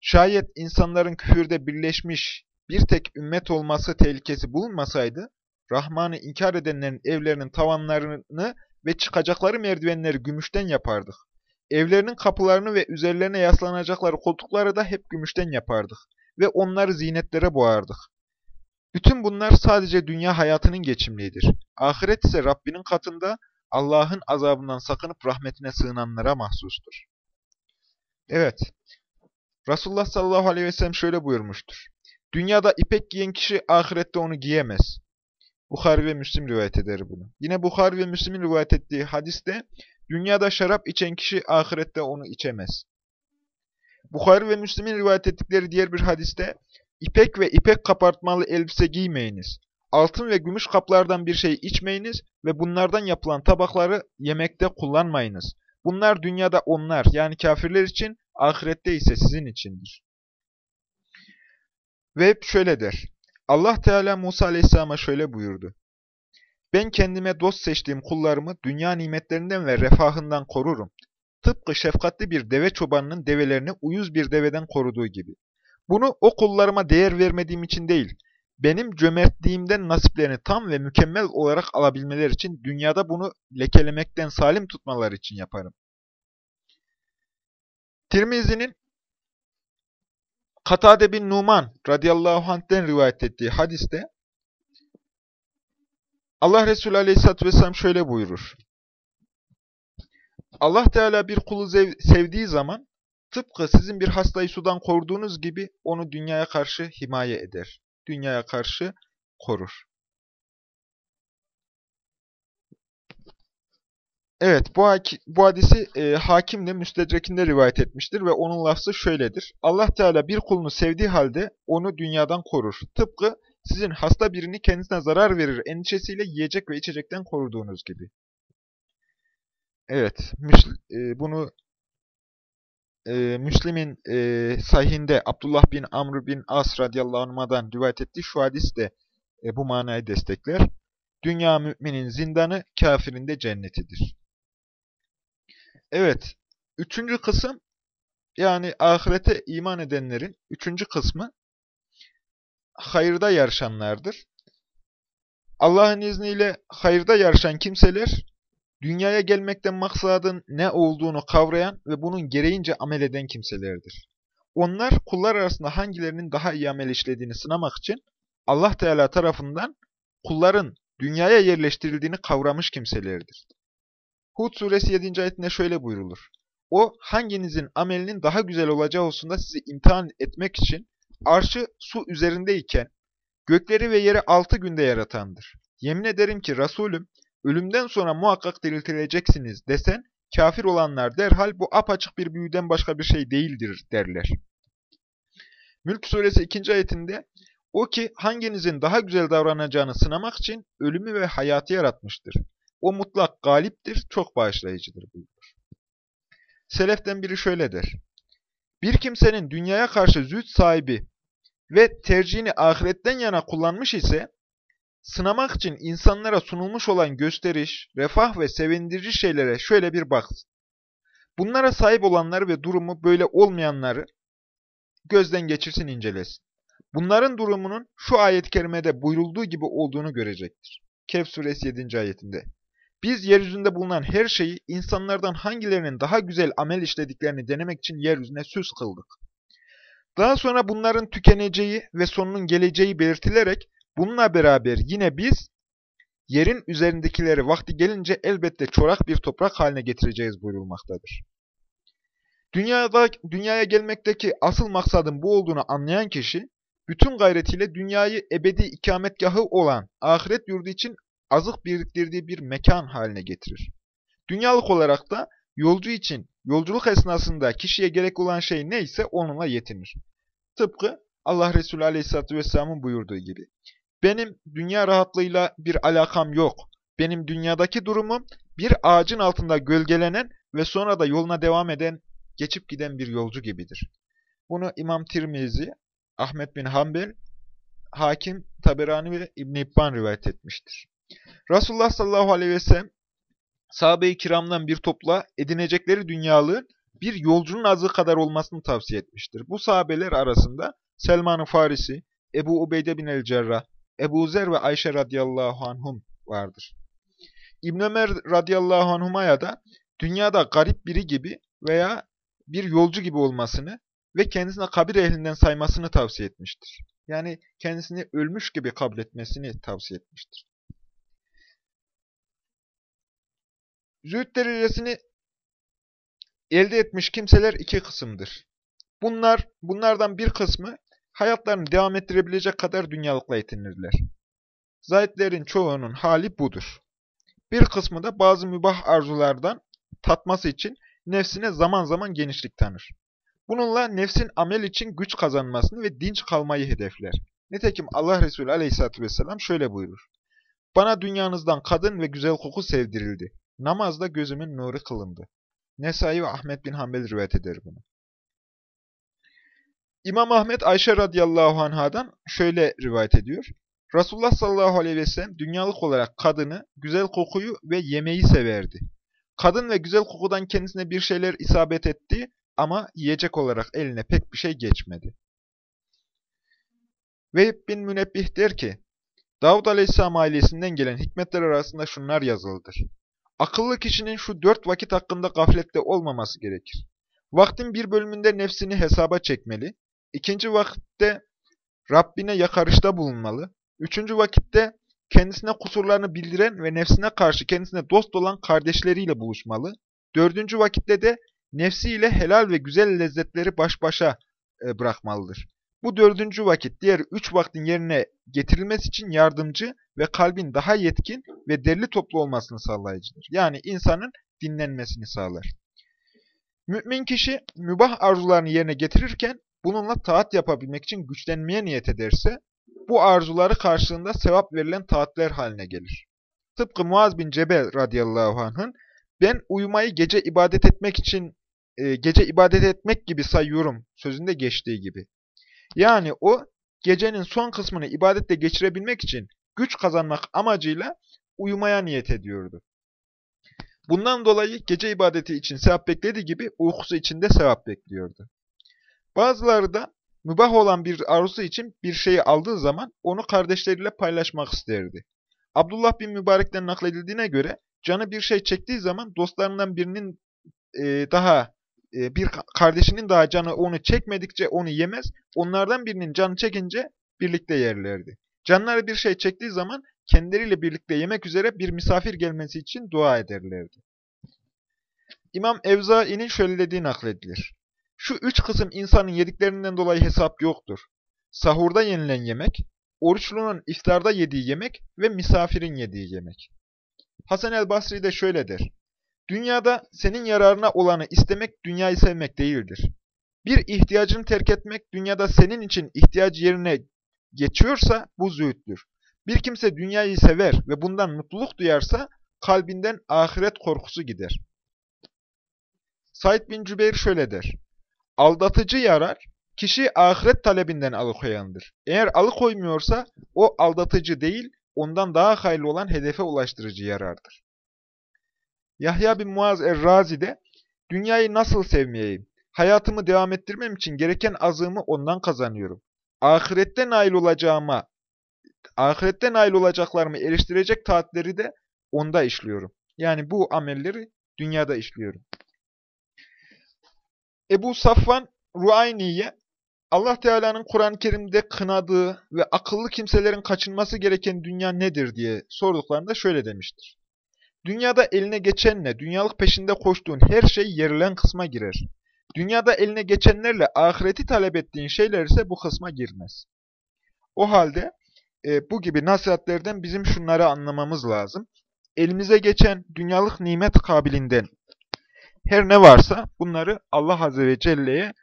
A: Şayet insanların küfürde birleşmiş bir tek ümmet olması tehlikesi bulunmasaydı, Rahman'ı inkar edenlerin evlerinin tavanlarını ve çıkacakları merdivenleri gümüşten yapardık. Evlerinin kapılarını ve üzerlerine yaslanacakları koltukları da hep gümüşten yapardık ve onları zinetlere boğardık. Bütün bunlar sadece dünya hayatının geçimliğidir. Ahiret ise Rabbinin katında Allah'ın azabından sakınıp rahmetine sığınanlara mahsustur. Evet, Resulullah sallallahu aleyhi ve sellem şöyle buyurmuştur. Dünyada ipek giyen kişi ahirette onu giyemez. Bukhari ve Müslim rivayet eder bunu. Yine Bukhari ve Müslim'in rivayet ettiği hadiste, dünyada şarap içen kişi ahirette onu içemez. Bukhari ve Müslim'in rivayet ettikleri diğer bir hadiste, ipek ve ipek kapartmalı elbise giymeyiniz. Altın ve gümüş kaplardan bir şey içmeyiniz ve bunlardan yapılan tabakları yemekte kullanmayınız. Bunlar dünyada onlar yani kafirler için, ahirette ise sizin içindir. Ve şöyle der. Allah Teala Musa Aleyhisselam'a şöyle buyurdu. Ben kendime dost seçtiğim kullarımı dünya nimetlerinden ve refahından korurum. Tıpkı şefkatli bir deve çobanının develerini uyuz bir deveden koruduğu gibi. Bunu o kullarıma değer vermediğim için değil, benim cömertliğimden nasiplerini tam ve mükemmel olarak alabilmeler için dünyada bunu lekelemekten salim tutmaları için yaparım. Tirmizi'nin Katade bin Numan radıyallahu anh'den rivayet ettiği hadiste Allah Resulü aleyhissalatü vesselam şöyle buyurur. Allah Teala bir kulu sevdiği zaman tıpkı sizin bir hastayı sudan koruduğunuz gibi onu dünyaya karşı himaye eder. Dünyaya karşı korur. Evet, bu, bu hadisi e, hakim de müstedrekinde rivayet etmiştir ve onun lafzı şöyledir. Allah Teala bir kulunu sevdiği halde onu dünyadan korur. Tıpkı sizin hasta birini kendisine zarar verir endişesiyle yiyecek ve içecekten koruduğunuz gibi. Evet, e, bunu e, Müslim'in e, sahihinde Abdullah bin Amr bin As radıyallahu anh'dan rivayet ettiği şu hadis de e, bu manayı destekler. Dünya müminin zindanı, kafirin de cennetidir. Evet, Üçüncü kısım, yani ahirete iman edenlerin üçüncü kısmı, hayırda yarışanlardır. Allah'ın izniyle hayırda yarışan kimseler, dünyaya gelmekten maksadın ne olduğunu kavrayan ve bunun gereğince amel eden kimselerdir. Onlar kullar arasında hangilerinin daha iyi amel işlediğini sınamak için Allah Teala tarafından kulların dünyaya yerleştirildiğini kavramış kimselerdir. Hud suresi 7. ayetinde şöyle buyrulur. O hanginizin amelinin daha güzel olacağı hususunda sizi imtihan etmek için arşı su üzerindeyken gökleri ve yeri altı günde yaratandır. Yemin ederim ki Resulüm ölümden sonra muhakkak diriltileceksiniz desen kafir olanlar derhal bu apaçık bir büyüden başka bir şey değildir derler. Mülk suresi 2. ayetinde o ki hanginizin daha güzel davranacağını sınamak için ölümü ve hayatı yaratmıştır. O mutlak galiptir, çok bağışlayıcıdır buyurur. Seleften biri şöyle der. Bir kimsenin dünyaya karşı züht sahibi ve tercihini ahiretten yana kullanmış ise, sınamak için insanlara sunulmuş olan gösteriş, refah ve sevindirici şeylere şöyle bir baksın. Bunlara sahip olanları ve durumu böyle olmayanları gözden geçirsin incelesin. Bunların durumunun şu ayet-i kerimede buyurulduğu gibi olduğunu görecektir. Kehf suresi 7. ayetinde. Biz yeryüzünde bulunan her şeyi insanlardan hangilerinin daha güzel amel işlediklerini denemek için yeryüzüne süs kıldık. Daha sonra bunların tükeneceği ve sonunun geleceği belirtilerek bununla beraber yine biz yerin üzerindekileri vakti gelince elbette çorak bir toprak haline getireceğiz buyurulmaktadır. Dünyada, dünyaya gelmekteki asıl maksadın bu olduğunu anlayan kişi, bütün gayretiyle dünyayı ebedi ikametgahı olan ahiret yurdu için azık biriktirdiği bir mekan haline getirir. Dünyalık olarak da yolcu için yolculuk esnasında kişiye gerek olan şey neyse onunla yetinir. Tıpkı Allah Resulü Aleyhisselatü Vesselam'ın buyurduğu gibi. Benim dünya rahatlığıyla bir alakam yok. Benim dünyadaki durumum bir ağacın altında gölgelenen ve sonra da yoluna devam eden, geçip giden bir yolcu gibidir. Bunu İmam Tirmizi, Ahmet bin Hanbel, Hakim, Taberani ve İbn-i İbban rivayet etmiştir. Resulullah sallallahu aleyhi ve sellem sahabe-i kiramdan bir topla edinecekleri dünyalığın bir yolcunun azı kadar olmasını tavsiye etmiştir. Bu sahabeler arasında Selman-ı Farisi, Ebu Ubeyde bin el-Cerrah, Ebu Zer ve Ayşe radıyallahu anhum vardır. İbn Ömer radıyallahu anhumaya da dünyada garip biri gibi veya bir yolcu gibi olmasını ve kendisine kabir ehlinden saymasını tavsiye etmiştir. Yani kendisini ölmüş gibi kabul etmesini tavsiye etmiştir. Zühd derecesini elde etmiş kimseler iki kısımdır. Bunlar, bunlardan bir kısmı hayatlarını devam ettirebilecek kadar dünyalıkla yetinirler. Zahitlerin çoğunun hali budur. Bir kısmı da bazı mübah arzulardan tatması için nefsine zaman zaman genişlik tanır. Bununla nefsin amel için güç kazanmasını ve dinç kalmayı hedefler. Nitekim Allah Resulü aleyhissalatü vesselam şöyle buyurur. Bana dünyanızdan kadın ve güzel koku sevdirildi. Namazda gözümün nuru kılındı. Nesai ve Ahmet bin Hanbel rivayet eder bunu. İmam Ahmet Ayşe radıyallahu anhadan şöyle rivayet ediyor. Resulullah sallallahu aleyhi ve sellem dünyalık olarak kadını, güzel kokuyu ve yemeği severdi. Kadın ve güzel kokudan kendisine bir şeyler isabet etti ama yiyecek olarak eline pek bir şey geçmedi. Vehib bin Münebbih der ki, Davud aleyhisselam ailesinden gelen hikmetler arasında şunlar yazılıdır. Akıllı kişinin şu dört vakit hakkında gaflette olmaması gerekir. Vaktin bir bölümünde nefsini hesaba çekmeli. İkinci vakitte Rabbine yakarışta bulunmalı. Üçüncü vakitte kendisine kusurlarını bildiren ve nefsine karşı kendisine dost olan kardeşleriyle buluşmalı. Dördüncü vakitte de nefsiyle helal ve güzel lezzetleri baş başa e, bırakmalıdır. Bu dördüncü vakit diğer üç vaktin yerine getirilmesi için yardımcı ve kalbin daha yetkin ve derli toplu olmasını sağlayıcıdır. Yani insanın dinlenmesini sağlar. Mümin kişi mübah arzularını yerine getirirken bununla taat yapabilmek için güçlenmeye niyet ederse bu arzuları karşılığında sevap verilen taatler haline gelir. Tıpkı Muaz bin Cebel radıyallahu anh'ın ben uyumayı gece ibadet etmek için e, gece ibadet etmek gibi sayıyorum sözünde geçtiği gibi. Yani o gecenin son kısmını ibadette geçirebilmek için güç kazanmak amacıyla uyumaya niyet ediyordu. Bundan dolayı gece ibadeti için sevap beklediği gibi uykusu için de sevap bekliyordu. Bazıları da mübah olan bir arzusu için bir şeyi aldığı zaman onu kardeşleriyle paylaşmak isterdi. Abdullah bin Mübarek'ten nakledildiğine göre canı bir şey çektiği zaman dostlarından birinin e, daha e, bir kardeşinin daha canı onu çekmedikçe onu yemez. Onlardan birinin canı çekince birlikte yerlerdi. Canları bir şey çektiği zaman kendileriyle birlikte yemek üzere bir misafir gelmesi için dua ederlerdi. İmam Evzai'nin şöyle dediği nakledilir. Şu üç kısım insanın yediklerinden dolayı hesap yoktur. Sahurda yenilen yemek, oruçlunun iftarda yediği yemek ve misafirin yediği yemek. Hasan el Basri de şöyle der. Dünyada senin yararına olanı istemek dünyayı sevmek değildir. Bir ihtiyacını terk etmek dünyada senin için ihtiyacı yerine geçiyorsa bu züğüttür. Bir kimse dünyayı sever ve bundan mutluluk duyarsa kalbinden ahiret korkusu gider. Said bin Cübeyr şöyle der. Aldatıcı yarar, kişi ahiret talebinden alıkoyandır. Eğer alıkoymuyorsa o aldatıcı değil, ondan daha hayırlı olan hedefe ulaştırıcı yarardır. Yahya bin Muaz er-Razi de, dünyayı nasıl sevmeyeyim? Hayatımı devam ettirmem için gereken azığımı ondan kazanıyorum. Ahirette nail olacağıma, ahirette nail olacaklarımı eriştirecek taatleri de onda işliyorum. Yani bu amelleri dünyada işliyorum. Ebu Safvan Ruayni'ye Allah Teala'nın Kur'an-ı Kerim'de kınadığı ve akıllı kimselerin kaçınması gereken dünya nedir diye sorduklarında şöyle demiştir. Dünyada eline geçenle, dünyalık peşinde koştuğun her şey yerilen kısma girer. Dünyada eline geçenlerle ahireti talep ettiğin şeyler ise bu kısma girmez. O halde e, bu gibi nasihatlerden bizim şunları anlamamız lazım. Elimize geçen dünyalık nimet kabilinden her ne varsa bunları Allah Azze ve Celle'ye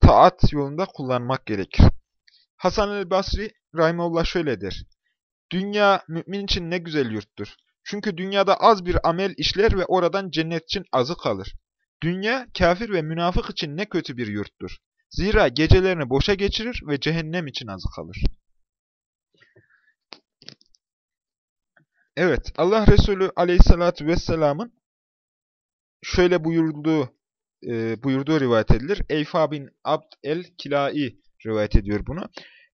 A: taat yolunda kullanmak gerekir. Hasan el Basri Rahimullah şöyle der. Dünya mümin için ne güzel yurttur. Çünkü dünyada az bir amel işler ve oradan cennet için azı kalır. Dünya kafir ve münafık için ne kötü bir yurttur. Zira gecelerini boşa geçirir ve cehennem için azı kalır. Evet, Allah Resulü aleyhissalatü vesselamın şöyle buyurduğu, e, buyurduğu rivayet edilir. Eyfa bin Abd el-Kilai rivayet ediyor bunu.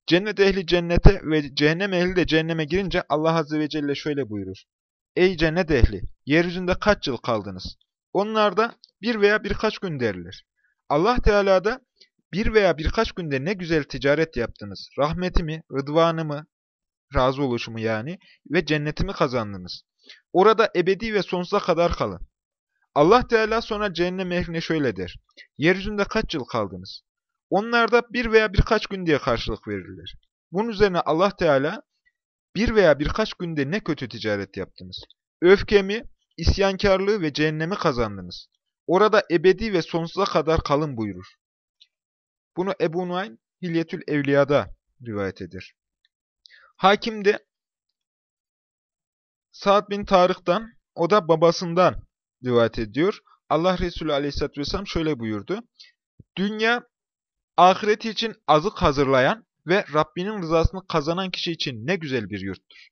A: Cennet ehli cennete ve cehennem ehli de cehenneme girince Allah Azze ve Celle şöyle buyurur. Ey cennet ehli! Yeryüzünde kaç yıl kaldınız? Onlar da bir veya birkaç gün derler. Allah Teala da bir veya birkaç günde ne güzel ticaret yaptınız. Rahmetimi, rıdvanımı, razı oluşumu yani ve cennetimi kazandınız. Orada ebedi ve sonsuza kadar kalın. Allah Teala sonra cehennem ehline şöyle der. Yeryüzünde kaç yıl kaldınız? Onlar da bir veya birkaç gün diye karşılık verirler. Bunun üzerine Allah Teala bir veya birkaç günde ne kötü ticaret yaptınız. Öfkemi, isyankarlığı ve cehennemi kazandınız. Orada ebedi ve sonsuza kadar kalın buyurur. Bunu Ebu Nuaym Hilyetül Evliya'da rivayet eder. Hakim de Sa'd bin Tarık'tan, o da babasından rivayet ediyor. Allah Resulü Aleyhisselatü Vesselam şöyle buyurdu. Dünya, ahireti için azık hazırlayan ve Rabbinin rızasını kazanan kişi için ne güzel bir yurttur.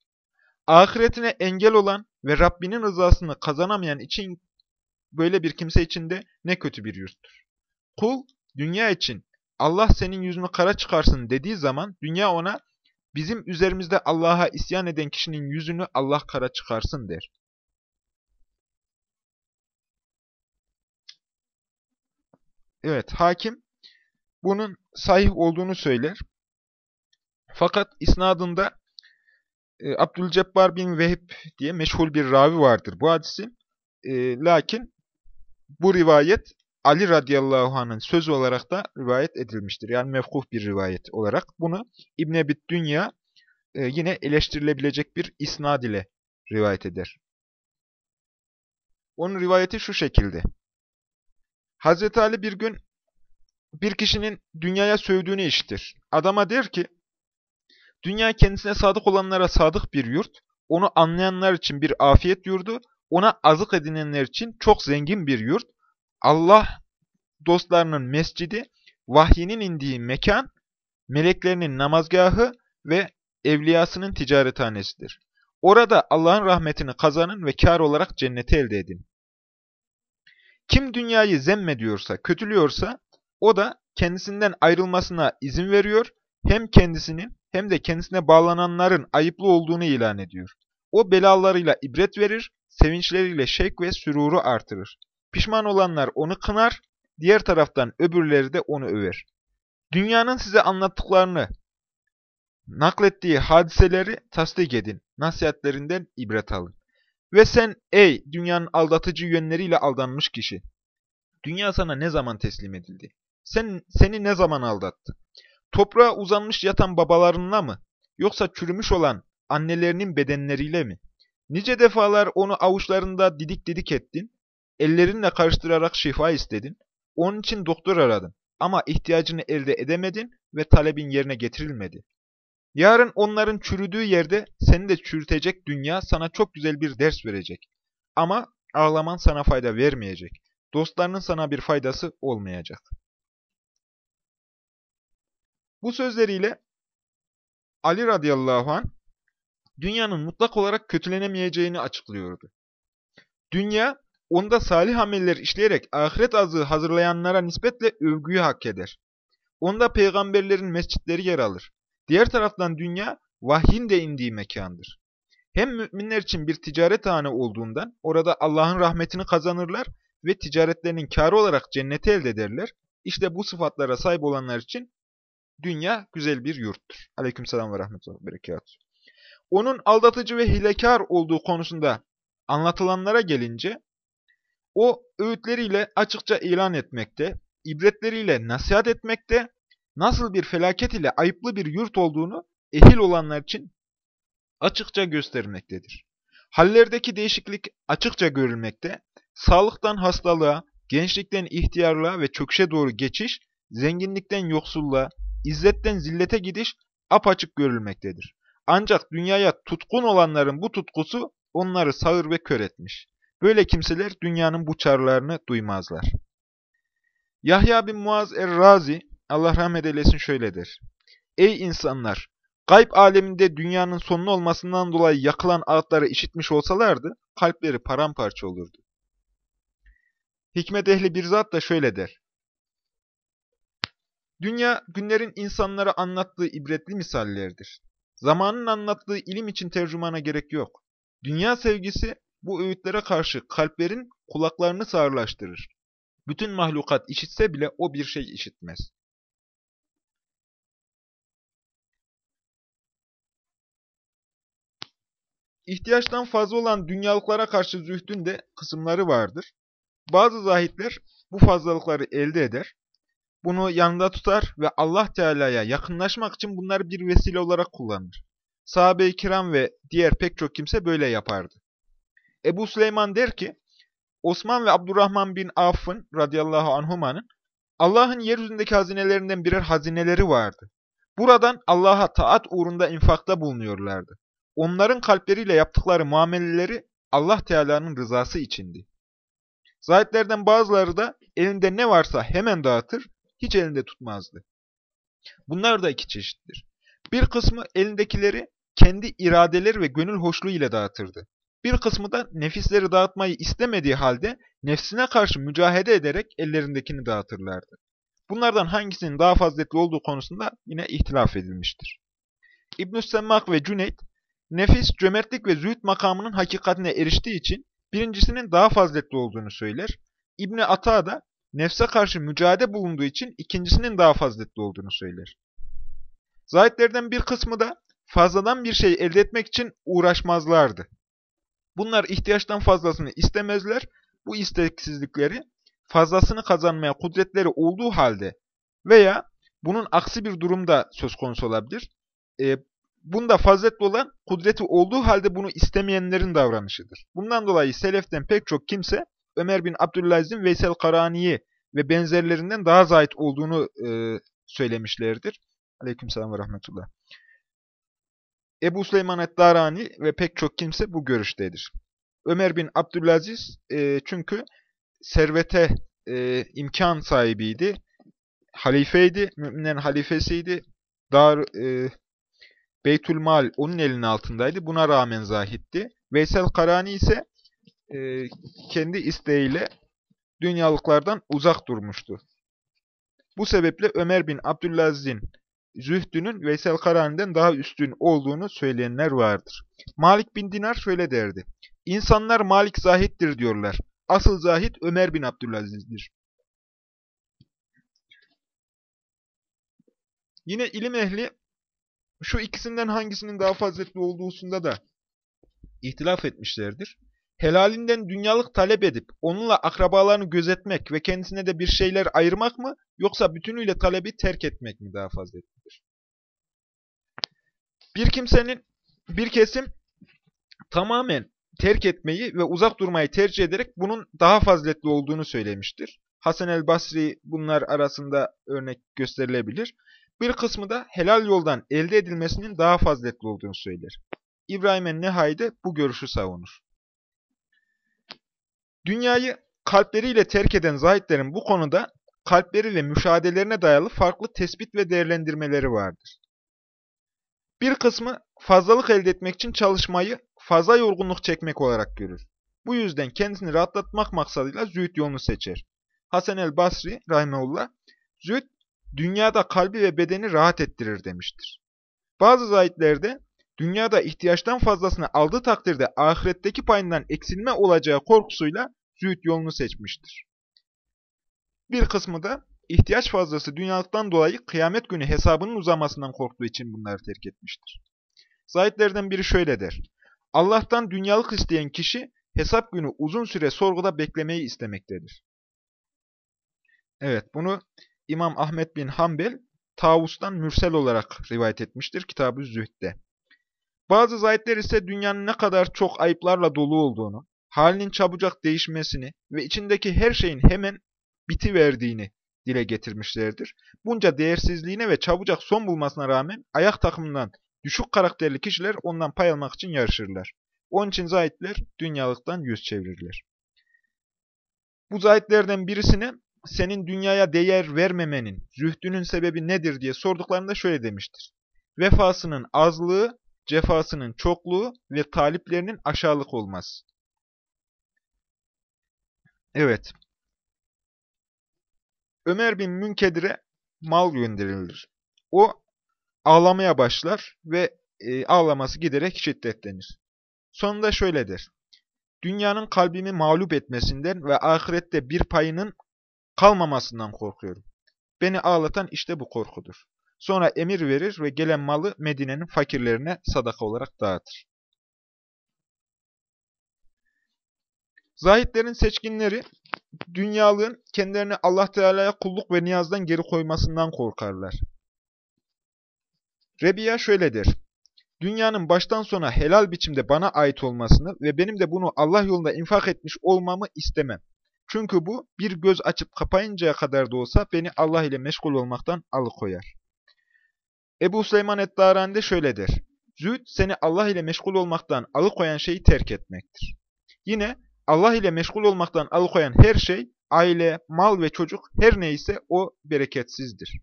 A: Ahiretine engel olan ve Rabbinin rızasını kazanamayan için böyle bir kimse için de ne kötü bir yurttur. Kul, dünya için Allah senin yüzünü kara çıkarsın dediği zaman dünya ona bizim üzerimizde Allah'a isyan eden kişinin yüzünü Allah kara çıkarsın der. Evet, hakim bunun sahih olduğunu söyler. Fakat isnadında e, Abdülcebbar bin Vehib diye meşhur bir ravi vardır bu hadisi. E, lakin bu rivayet Ali radıyallahu anh'ın sözü olarak da rivayet edilmiştir. Yani mefkuh bir rivayet olarak. Bunu İbn Ebi Dünya e, yine eleştirilebilecek bir isnad ile rivayet eder. Onun rivayeti şu şekilde. Hazreti Ali bir gün bir kişinin dünyaya sövdüğünü işitir. Adama der ki, dünya kendisine sadık olanlara sadık bir yurt, onu anlayanlar için bir afiyet yurdu, ona azık edinenler için çok zengin bir yurt, Allah dostlarının mescidi, vahyinin indiği mekan, meleklerinin namazgahı ve evliyasının ticarethanesidir. Orada Allah'ın rahmetini kazanın ve kar olarak cenneti elde edin. Kim dünyayı zemmediyorsa, kötülüyorsa o da kendisinden ayrılmasına izin veriyor. Hem kendisinin hem de kendisine bağlananların ayıplı olduğunu ilan ediyor. O belalarıyla ibret verir, sevinçleriyle şek ve süruru artırır. Pişman olanlar onu kınar, diğer taraftan öbürleri de onu över. Dünyanın size anlattıklarını, naklettiği hadiseleri tasdik edin, nasihatlerinden ibret alın. Ve sen ey dünyanın aldatıcı yönleriyle aldanmış kişi, dünya sana ne zaman teslim edildi? Sen, seni ne zaman aldattı? Toprağa uzanmış yatan babalarınla mı? Yoksa çürümüş olan annelerinin bedenleriyle mi? Nice defalar onu avuçlarında didik didik ettin, ellerinle karıştırarak şifa istedin, onun için doktor aradın ama ihtiyacını elde edemedin ve talebin yerine getirilmedi. Yarın onların çürüdüğü yerde seni de çürütecek dünya sana çok güzel bir ders verecek. Ama ağlaman sana fayda vermeyecek. Dostlarının sana bir faydası olmayacak. Bu sözleriyle Ali radıyallahu an dünyanın mutlak olarak kötülenemeyeceğini açıklıyordu. Dünya, onda salih ameller işleyerek ahiret azığı hazırlayanlara nispetle övgüyü hak eder. Onda peygamberlerin mescitleri yer alır. Diğer taraftan dünya, vahyin de indiği mekandır. Hem müminler için bir ticaret hane olduğundan orada Allah'ın rahmetini kazanırlar ve ticaretlerinin kârı olarak cenneti elde ederler. İşte bu sıfatlara sahip olanlar için dünya güzel bir yurttur. Aleykümselam ve rahmetullah berekatuhu. Onun aldatıcı ve hilekar olduğu konusunda anlatılanlara gelince, o öğütleriyle açıkça ilan etmekte, ibretleriyle nasihat etmekte, nasıl bir felaket ile ayıplı bir yurt olduğunu ehil olanlar için açıkça göstermektedir. Hallerdeki değişiklik açıkça görülmekte, sağlıktan hastalığa, gençlikten ihtiyarlığa ve çöküşe doğru geçiş, zenginlikten yoksulluğa, izzetten zillete gidiş apaçık görülmektedir. Ancak dünyaya tutkun olanların bu tutkusu onları sağır ve kör etmiş. Böyle kimseler dünyanın bu çağrılarını duymazlar. Yahya bin Muaz er-Razi, Allah rahmet eylesin şöyledir. Ey insanlar! Gayb aleminde dünyanın sonlu olmasından dolayı yakılan ağıtları işitmiş olsalardı, kalpleri paramparça olurdu. Hikmet ehli bir zat da şöyle der. Dünya, günlerin insanlara anlattığı ibretli misallerdir. Zamanın anlattığı ilim için tercümana gerek yok. Dünya sevgisi bu öğütlere karşı kalplerin kulaklarını sağırlaştırır. Bütün mahlukat işitse bile o bir şey işitmez. İhtiyaçtan fazla olan dünyalıklara karşı zühdün de kısımları vardır. Bazı zahitler bu fazlalıkları elde eder, bunu yanında tutar ve Allah Teala'ya yakınlaşmak için bunları bir vesile olarak kullanır. Sahabe-i kiram ve diğer pek çok kimse böyle yapardı. Ebu Süleyman der ki, Osman ve Abdurrahman bin Aff'ın radıyallahu anhumanın Allah'ın yeryüzündeki hazinelerinden birer hazineleri vardı. Buradan Allah'a taat uğrunda infakta bulunuyorlardı. Onların kalpleriyle yaptıkları muameleleri Allah Teala'nın rızası içindi. Zahitlerden bazıları da elinde ne varsa hemen dağıtır, hiç elinde tutmazdı. Bunlar da iki çeşittir. Bir kısmı elindekileri kendi iradeleri ve gönül hoşluğu ile dağıtırdı. Bir kısmı da nefisleri dağıtmayı istemediği halde nefsine karşı mücahede ederek ellerindekini dağıtırlardı. Bunlardan hangisinin daha faziletli olduğu konusunda yine ihtilaf edilmiştir. İbn-i Semmak ve Cüneyt, nefis, cömertlik ve zühd makamının hakikatine eriştiği için birincisinin daha faziletli olduğunu söyler. İbni Ata da nefse karşı mücadele bulunduğu için ikincisinin daha faziletli olduğunu söyler. Zahitlerden bir kısmı da fazladan bir şey elde etmek için uğraşmazlardı. Bunlar ihtiyaçtan fazlasını istemezler. Bu isteksizlikleri fazlasını kazanmaya kudretleri olduğu halde veya bunun aksi bir durumda söz konusu olabilir. E, bunda faziletli olan kudreti olduğu halde bunu istemeyenlerin davranışıdır. Bundan dolayı seleften pek çok kimse Ömer bin Abdülaziz'in Veysel Karani'yi ve benzerlerinden daha zahit olduğunu e, söylemişlerdir. Aleykümselam ve rahmetullah. Ebu Süleyman et-Darani ve pek çok kimse bu görüştedir. Ömer bin Abdülaziz e, çünkü servete e, imkan sahibiydi. Halifeydi, müminlerin halifesiydi. Dar, e, Beytülmal onun elinin altındaydı. Buna rağmen zahitti. Veysel Karani ise e, kendi isteğiyle dünyalıklardan uzak durmuştu. Bu sebeple Ömer bin Abdülaziz'in zühdünün Veysel Karani'den daha üstün olduğunu söyleyenler vardır. Malik bin Dinar şöyle derdi. İnsanlar Malik zahittir diyorlar. Asıl zahit Ömer bin Abdülaziz'dir. Yine ilim ehli şu ikisinden hangisinin daha faziletli olduğu hususunda da ihtilaf etmişlerdir. Helalinden dünyalık talep edip onunla akrabalarını gözetmek ve kendisine de bir şeyler ayırmak mı yoksa bütünüyle talebi terk etmek mi daha faziletlidir? Bir kimsenin, bir kesim tamamen terk etmeyi ve uzak durmayı tercih ederek bunun daha faziletli olduğunu söylemiştir. Hasan el Basri bunlar arasında örnek gösterilebilir. Bir kısmı da helal yoldan elde edilmesinin daha faziletli olduğunu söyler. İbrahim el-Nehai de bu görüşü savunur. Dünyayı kalpleriyle terk eden zahitlerin bu konuda kalpleri ve müşahedelerine dayalı farklı tespit ve değerlendirmeleri vardır. Bir kısmı fazlalık elde etmek için çalışmayı fazla yorgunluk çekmek olarak görür. Bu yüzden kendisini rahatlatmak maksadıyla zühd yolunu seçer. Hasan el Basri rahimeullah, zühd dünyada kalbi ve bedeni rahat ettirir demiştir. Bazı zahitlerde dünyada ihtiyaçtan fazlasını aldığı takdirde ahiretteki payından eksilme olacağı korkusuyla zühd yolunu seçmiştir. Bir kısmı da ihtiyaç fazlası dünyalıktan dolayı kıyamet günü hesabının uzamasından korktuğu için bunları terk etmiştir. Zahitlerden biri şöyle der. Allah'tan dünyalık isteyen kişi hesap günü uzun süre sorguda beklemeyi istemektedir. Evet bunu İmam Ahmet bin Hanbel Tavus'tan mürsel olarak rivayet etmiştir Kitab-ı Zühd'de. Bazı zahitler ise dünyanın ne kadar çok ayıplarla dolu olduğunu, halinin çabucak değişmesini ve içindeki her şeyin hemen biti verdiğini dile getirmişlerdir. Bunca değersizliğine ve çabucak son bulmasına rağmen ayak takımından düşük karakterli kişiler ondan pay almak için yarışırlar. Onun için zahitler dünyalıktan yüz çevirirler. Bu zahitlerden birisine senin dünyaya değer vermemenin, zühdünün sebebi nedir diye sorduklarında şöyle demiştir. Vefasının azlığı, cefasının çokluğu ve taliplerinin aşağılık olması. Evet. Ömer bin Münkedir'e mal gönderilir. O ağlamaya başlar ve e, ağlaması giderek şiddetlenir. Sonunda şöyle der. Dünyanın kalbimi mağlup etmesinden ve ahirette bir payının kalmamasından korkuyorum. Beni ağlatan işte bu korkudur. Sonra emir verir ve gelen malı Medine'nin fakirlerine sadaka olarak dağıtır. Zahitlerin seçkinleri dünyalığın kendilerini Allah Teala'ya kulluk ve niyazdan geri koymasından korkarlar. Rebiya şöyle der. Dünyanın baştan sona helal biçimde bana ait olmasını ve benim de bunu Allah yolunda infak etmiş olmamı istemem. Çünkü bu bir göz açıp kapayıncaya kadar da olsa beni Allah ile meşgul olmaktan alıkoyar. Ebu Süleyman Eddarani de şöyle der. Zühd seni Allah ile meşgul olmaktan alıkoyan şeyi terk etmektir. Yine Allah ile meşgul olmaktan alıkoyan her şey, aile, mal ve çocuk her neyse o bereketsizdir.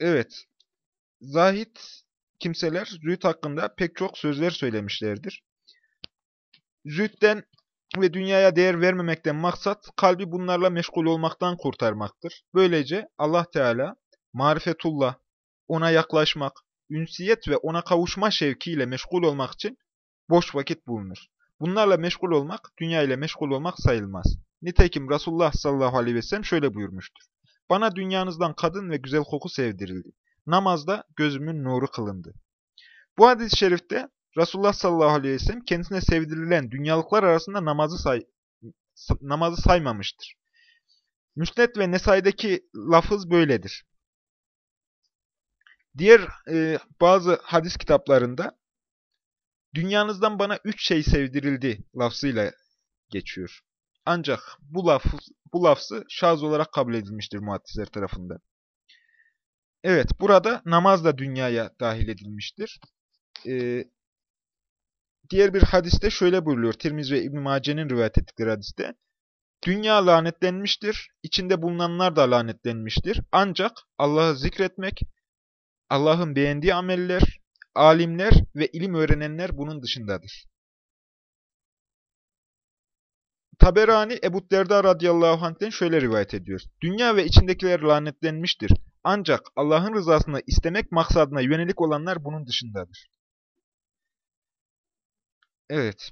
A: Evet, zahit kimseler zühd hakkında pek çok sözler söylemişlerdir. Zühden ve dünyaya değer vermemekten maksat kalbi bunlarla meşgul olmaktan kurtarmaktır. Böylece Allah Teala marifetullah, ona yaklaşmak, ünsiyet ve ona kavuşma şevkiyle meşgul olmak için boş vakit bulunur. Bunlarla meşgul olmak, dünya ile meşgul olmak sayılmaz. Nitekim Resulullah sallallahu aleyhi ve sellem şöyle buyurmuştur. Bana dünyanızdan kadın ve güzel koku sevdirildi. Namazda gözümün nuru kılındı. Bu hadis-i şerifte Resulullah sallallahu aleyhi ve sellem kendisine sevdirilen dünyalıklar arasında namazı, say namazı saymamıştır. Müsned ve Nesai'deki lafız böyledir. Diğer e, bazı hadis kitaplarında dünyanızdan bana üç şey sevdirildi lafzıyla geçiyor. Ancak bu, laf, bu lafzı şaz olarak kabul edilmiştir muhaddisler tarafından. Evet, burada namaz da dünyaya dahil edilmiştir. Ee, diğer bir hadiste şöyle buyuruyor. Tirmiz ve İbn-i Mace'nin rivayet ettikleri hadiste. Dünya lanetlenmiştir, içinde bulunanlar da lanetlenmiştir. Ancak Allah'ı zikretmek, Allah'ın beğendiği ameller, alimler ve ilim öğrenenler bunun dışındadır. Taberani Ebu Derda radıyallahu anh'ten şöyle rivayet ediyor. Dünya ve içindekiler lanetlenmiştir. Ancak Allah'ın rızasını istemek maksadına yönelik olanlar bunun dışındadır. Evet.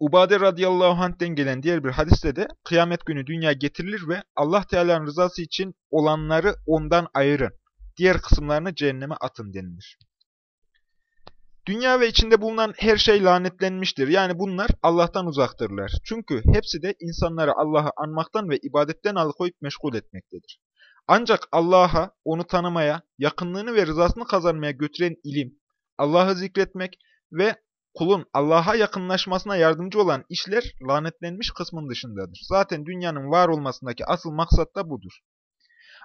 A: Ubade radıyallahu anh'ten gelen diğer bir hadiste de kıyamet günü dünya getirilir ve Allah Teala'nın rızası için olanları ondan ayırın. Diğer kısımlarını cehenneme atın denilir. Dünya ve içinde bulunan her şey lanetlenmiştir. Yani bunlar Allah'tan uzaktırlar. Çünkü hepsi de insanları Allah'ı anmaktan ve ibadetten alıkoyup meşgul etmektedir. Ancak Allah'a, onu tanımaya, yakınlığını ve rızasını kazanmaya götüren ilim, Allah'ı zikretmek ve kulun Allah'a yakınlaşmasına yardımcı olan işler lanetlenmiş kısmın dışındadır. Zaten dünyanın var olmasındaki asıl maksat da budur.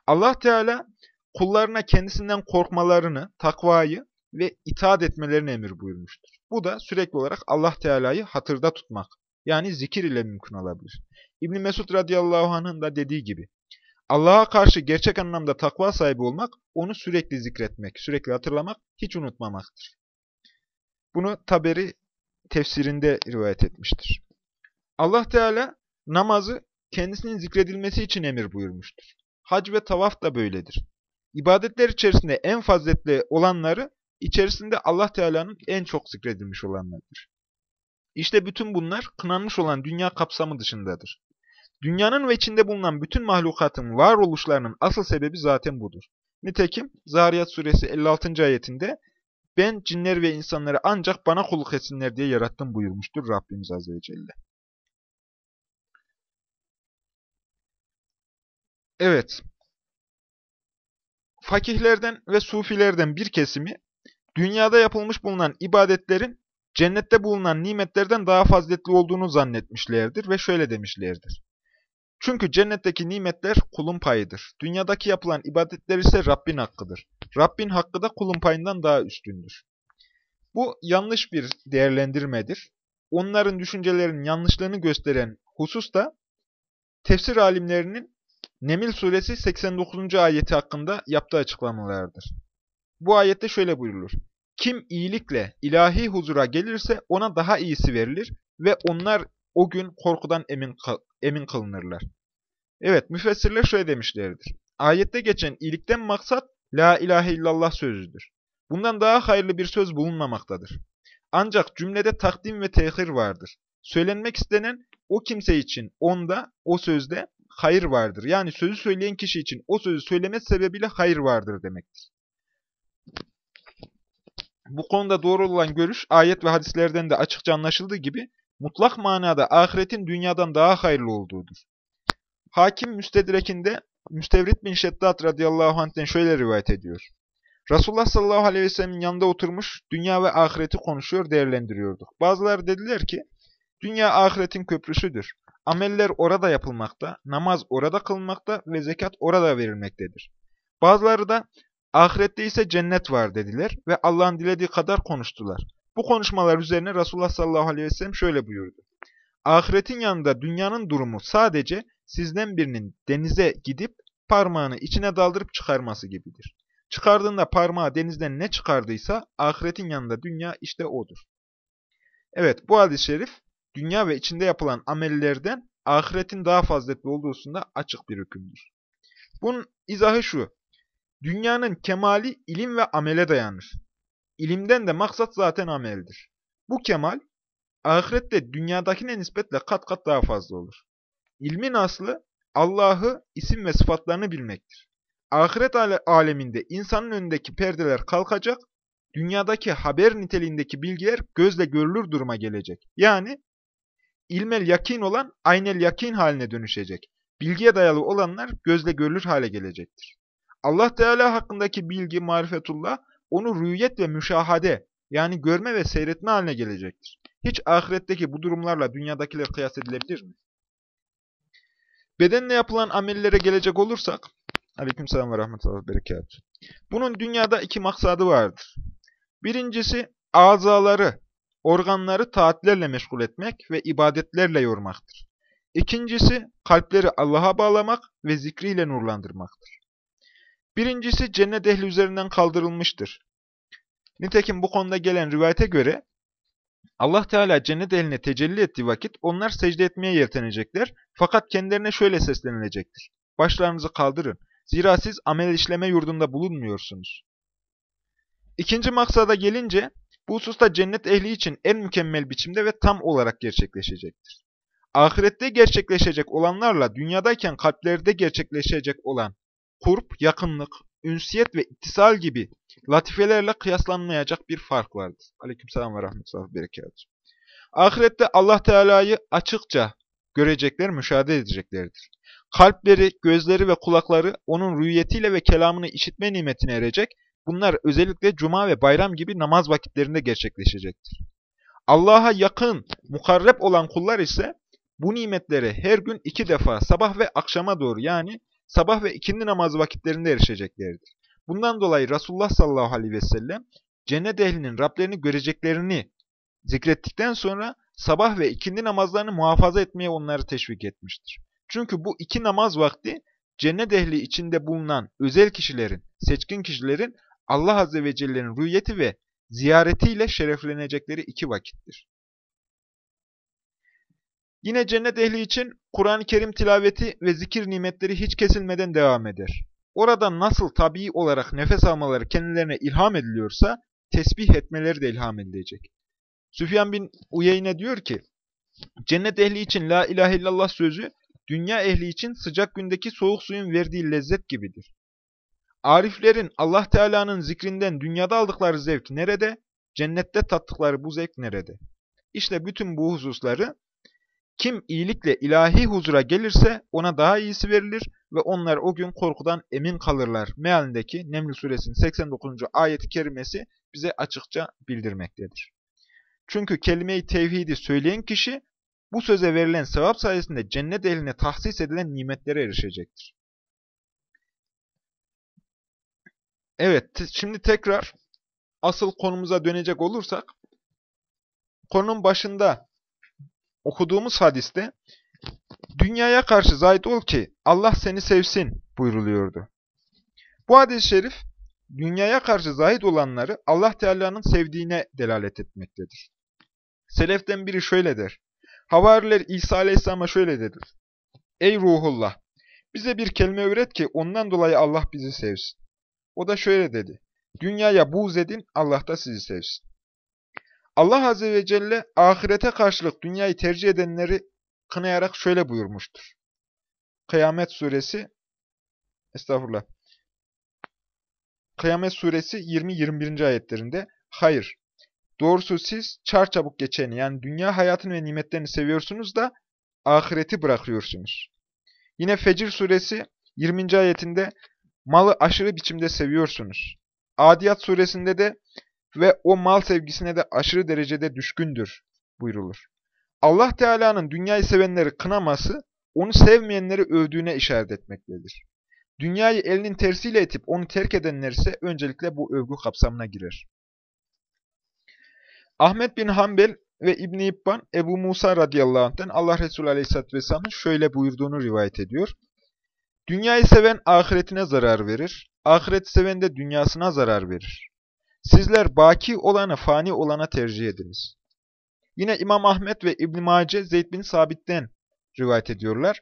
A: Allah Teala kullarına kendisinden korkmalarını, takvayı ve itaat etmelerini emir buyurmuştur. Bu da sürekli olarak Allah Teala'yı hatırda tutmak, yani zikir ile mümkün olabilir. İbn Mesud radıyallahu anh'ın da dediği gibi, Allah'a karşı gerçek anlamda takva sahibi olmak, onu sürekli zikretmek, sürekli hatırlamak, hiç unutmamaktır. Bunu Taberi tefsirinde rivayet etmiştir. Allah Teala namazı kendisinin zikredilmesi için emir buyurmuştur. Hac ve tavaf da böyledir. İbadetler içerisinde en faziletli olanları içerisinde Allah Teala'nın en çok zikredilmiş olanlardır. İşte bütün bunlar kınanmış olan dünya kapsamı dışındadır. Dünyanın ve içinde bulunan bütün mahlukatın varoluşlarının asıl sebebi zaten budur. Nitekim Zariyat suresi 56. ayetinde ben cinler ve insanları ancak bana kulluk etsinler diye yarattım buyurmuştur Rabbimiz Azze ve Celle. Evet. Fakihlerden ve sufilerden bir kesimi dünyada yapılmış bulunan ibadetlerin cennette bulunan nimetlerden daha faziletli olduğunu zannetmişlerdir ve şöyle demişlerdir. Çünkü cennetteki nimetler kulun payıdır. Dünyadaki yapılan ibadetler ise Rabbin hakkıdır. Rabbin hakkı da kulun payından daha üstündür. Bu yanlış bir değerlendirmedir. Onların düşüncelerinin yanlışlığını gösteren husus da tefsir alimlerinin Nemil suresi 89. ayeti hakkında yaptığı açıklamalardır. Bu ayette şöyle buyurulur. Kim iyilikle ilahi huzura gelirse ona daha iyisi verilir ve onlar o gün korkudan emin, emin kılınırlar. Evet, müfessirler şöyle demişlerdir. Ayette geçen iyilikten maksat La ilahe illallah sözüdür. Bundan daha hayırlı bir söz bulunmamaktadır. Ancak cümlede takdim ve tehir vardır. Söylenmek istenen o kimse için onda, o sözde hayır vardır. Yani sözü söyleyen kişi için o sözü söylemesi sebebiyle hayır vardır demektir. Bu konuda doğru olan görüş ayet ve hadislerden de açıkça anlaşıldığı gibi mutlak manada ahiretin dünyadan daha hayırlı olduğudur. Hakim müstedrekinde Müstevrit bin Şeddat radıyallahu anh'ten şöyle rivayet ediyor. Resulullah sallallahu aleyhi ve sellemin yanında oturmuş dünya ve ahireti konuşuyor, değerlendiriyorduk. Bazıları dediler ki, dünya ahiretin köprüsüdür. Ameller orada yapılmakta, namaz orada kılınmakta ve zekat orada verilmektedir. Bazıları da ahirette ise cennet var dediler ve Allah'ın dilediği kadar konuştular. Bu konuşmalar üzerine Resulullah sallallahu aleyhi ve sellem şöyle buyurdu. Ahiretin yanında dünyanın durumu sadece sizden birinin denize gidip parmağını içine daldırıp çıkarması gibidir. Çıkardığında parmağı denizden ne çıkardıysa ahiretin yanında dünya işte odur. Evet bu hadis-i şerif dünya ve içinde yapılan amellerden ahiretin daha faziletli olduğusunda açık bir hükümdür. Bunun izahı şu. Dünyanın kemali ilim ve amele dayanır. İlimden de maksat zaten ameldir. Bu kemal ahirette dünyadakine nispetle kat kat daha fazla olur. İlmin aslı Allah'ı isim ve sıfatlarını bilmektir. Ahiret aleminde insanın önündeki perdeler kalkacak, dünyadaki haber niteliğindeki bilgiler gözle görülür duruma gelecek. Yani ilmel yakin olan aynel yakin haline dönüşecek. Bilgiye dayalı olanlar gözle görülür hale gelecektir. Allah Teala hakkındaki bilgi, marifetullah, onu rüyet ve müşahade, yani görme ve seyretme haline gelecektir. Hiç ahiretteki bu durumlarla dünyadakiler kıyas edilebilir mi? Bedenle yapılan amellere gelecek olursak, aleykümselam ve rahmetullah berekatuhu. Bunun dünyada iki maksadı vardır. Birincisi, azaları, organları taatlerle meşgul etmek ve ibadetlerle yormaktır. İkincisi, kalpleri Allah'a bağlamak ve zikriyle nurlandırmaktır. Birincisi, cennet ehli üzerinden kaldırılmıştır. Nitekim bu konuda gelen rivayete göre, Allah Teala cennet eline tecelli ettiği vakit onlar secde etmeye yeltenecekler. Fakat kendilerine şöyle seslenilecektir. Başlarınızı kaldırın. Zira siz amel işleme yurdunda bulunmuyorsunuz. İkinci maksada gelince, bu hususta cennet ehli için en mükemmel biçimde ve tam olarak gerçekleşecektir. Ahirette gerçekleşecek olanlarla dünyadayken kalplerde gerçekleşecek olan kurp, yakınlık, ünsiyet ve ittisal gibi latifelerle kıyaslanmayacak bir fark vardır. Aleykümselam ve rahmetullah ve berekatuhu. Ahirette Allah Teala'yı açıkça görecekler, müşahede edeceklerdir. Kalpleri, gözleri ve kulakları onun rüyetiyle ve kelamını işitme nimetine erecek. Bunlar özellikle cuma ve bayram gibi namaz vakitlerinde gerçekleşecektir. Allah'a yakın, mukarreb olan kullar ise bu nimetlere her gün iki defa sabah ve akşama doğru yani sabah ve ikindi namaz vakitlerinde erişeceklerdir. Bundan dolayı Resulullah sallallahu aleyhi ve sellem cennet ehlinin Rablerini göreceklerini zikrettikten sonra sabah ve ikindi namazlarını muhafaza etmeye onları teşvik etmiştir. Çünkü bu iki namaz vakti cennet ehli içinde bulunan özel kişilerin, seçkin kişilerin Allah Azze ve Celle'nin rüyeti ve ziyaretiyle şereflenecekleri iki vakittir. Yine cennet ehli için Kur'an-ı Kerim tilaveti ve zikir nimetleri hiç kesilmeden devam eder. Orada nasıl tabii olarak nefes almaları kendilerine ilham ediliyorsa, tesbih etmeleri de ilham edilecek. Süfyan bin Uyeyne diyor ki, cennet ehli için la ilahe illallah sözü, dünya ehli için sıcak gündeki soğuk suyun verdiği lezzet gibidir. Ariflerin Allah Teala'nın zikrinden dünyada aldıkları zevk nerede? Cennette tattıkları bu zevk nerede? İşte bütün bu hususları kim iyilikle ilahi huzura gelirse ona daha iyisi verilir ve onlar o gün korkudan emin kalırlar. Mealindeki Neml suresinin 89. ayeti kerimesi bize açıkça bildirmektedir. Çünkü kelime-i tevhidi söyleyen kişi bu söze verilen sevap sayesinde cennet eline tahsis edilen nimetlere erişecektir. Evet, şimdi tekrar asıl konumuza dönecek olursak, konunun başında okuduğumuz hadiste dünyaya karşı zahid ol ki Allah seni sevsin buyruluyordu. Bu hadis-i şerif dünyaya karşı zahid olanları Allah Teala'nın sevdiğine delalet etmektedir. Seleften biri şöyle der. Havariler İsa Aleyhisselam'a şöyle dedi. Ey ruhullah! Bize bir kelime öğret ki ondan dolayı Allah bizi sevsin. O da şöyle dedi. Dünyaya buğz edin, Allah da sizi sevsin. Allah Azze ve Celle ahirete karşılık dünyayı tercih edenleri kınayarak şöyle buyurmuştur. Kıyamet suresi estağfurullah. Kıyamet suresi 20-21. ayetlerinde hayır. Doğrusu siz çarçabuk geçeni yani dünya hayatını ve nimetlerini seviyorsunuz da ahireti bırakıyorsunuz. Yine Fecir suresi 20. ayetinde malı aşırı biçimde seviyorsunuz. Adiyat suresinde de ve o mal sevgisine de aşırı derecede düşkündür buyrulur. Allah Teala'nın dünyayı sevenleri kınaması, onu sevmeyenleri övdüğüne işaret etmektedir. Dünyayı elinin tersiyle etip onu terk edenler ise öncelikle bu övgü kapsamına girer. Ahmet bin Hanbel ve İbn İbban Ebu Musa radıyallahu anh'ten Allah Resulü aleyhisselatü vesselamın şöyle buyurduğunu rivayet ediyor. Dünyayı seven ahiretine zarar verir, ahiret seven de dünyasına zarar verir. Sizler baki olanı fani olana tercih ediniz. Yine İmam Ahmet ve İbn Mace Zeyd bin Sabit'ten rivayet ediyorlar.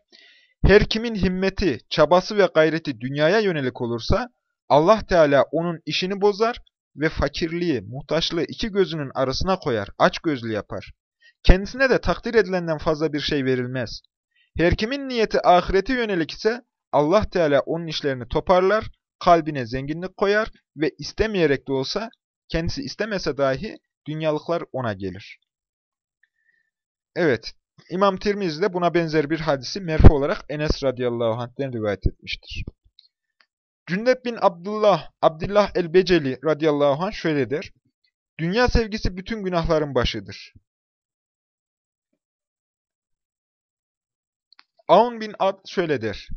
A: Her kimin himmeti, çabası ve gayreti dünyaya yönelik olursa Allah Teala onun işini bozar ve fakirliği, muhtaçlığı iki gözünün arasına koyar, aç gözlü yapar. Kendisine de takdir edilenden fazla bir şey verilmez. Her kimin niyeti ahirete yönelik ise Allah Teala onun işlerini toparlar, kalbine zenginlik koyar ve istemeyerek de olsa, kendisi istemese dahi dünyalıklar ona gelir. Evet, İmam Tirmizi de buna benzer bir hadisi merfu olarak Enes radıyallahu anh'den rivayet etmiştir. Cündep bin Abdullah, Abdullah el-Beceli radıyallahu anh şöyle der. Dünya sevgisi bütün günahların başıdır. Aun bin Ad şöyle der.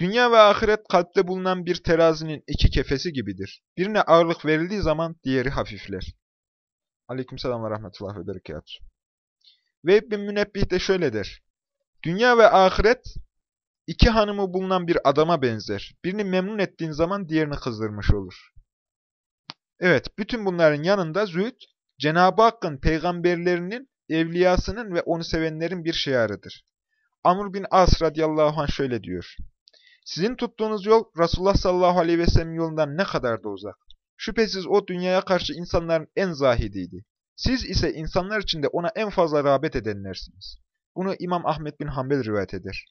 A: Dünya ve ahiret kalpte bulunan bir terazinin iki kefesi gibidir. Birine ağırlık verildiği zaman diğeri hafifler. Aleykümselam ve rahmetullah ve berekatuhu. Ve bin Münebbih de şöyle der. Dünya ve ahiret iki hanımı bulunan bir adama benzer. Birini memnun ettiğin zaman diğerini kızdırmış olur. Evet, bütün bunların yanında zühd, Cenab-ı Hakk'ın peygamberlerinin, evliyasının ve onu sevenlerin bir şiarıdır. Amr bin As radıyallahu anh şöyle diyor. Sizin tuttuğunuz yol Resulullah sallallahu aleyhi ve sellem yolundan ne kadar da uzak. Şüphesiz o dünyaya karşı insanların en zahidiydi. Siz ise insanlar içinde ona en fazla rağbet edenlersiniz. Bunu İmam Ahmet bin Hanbel rivayet eder.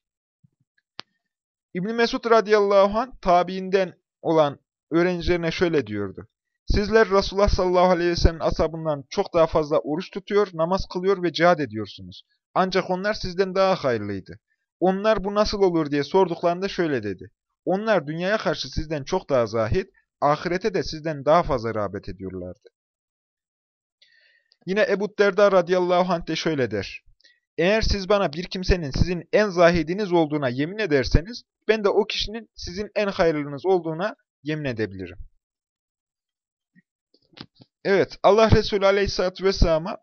A: ibn Mesud radıyallahu anh tabiinden olan öğrencilerine şöyle diyordu. Sizler Resulullah sallallahu aleyhi ve sellem'in asabından çok daha fazla oruç tutuyor, namaz kılıyor ve cihad ediyorsunuz. Ancak onlar sizden daha hayırlıydı. Onlar bu nasıl olur diye sorduklarında şöyle dedi. Onlar dünyaya karşı sizden çok daha zahid, ahirete de sizden daha fazla rağbet ediyorlardı. Yine Ebu Derda radıyallahu anh de şöyle der. Eğer siz bana bir kimsenin sizin en zahidiniz olduğuna yemin ederseniz, ben de o kişinin sizin en hayırlınız olduğuna yemin edebilirim. Evet, Allah Resulü aleyhissalatü vesselam'a,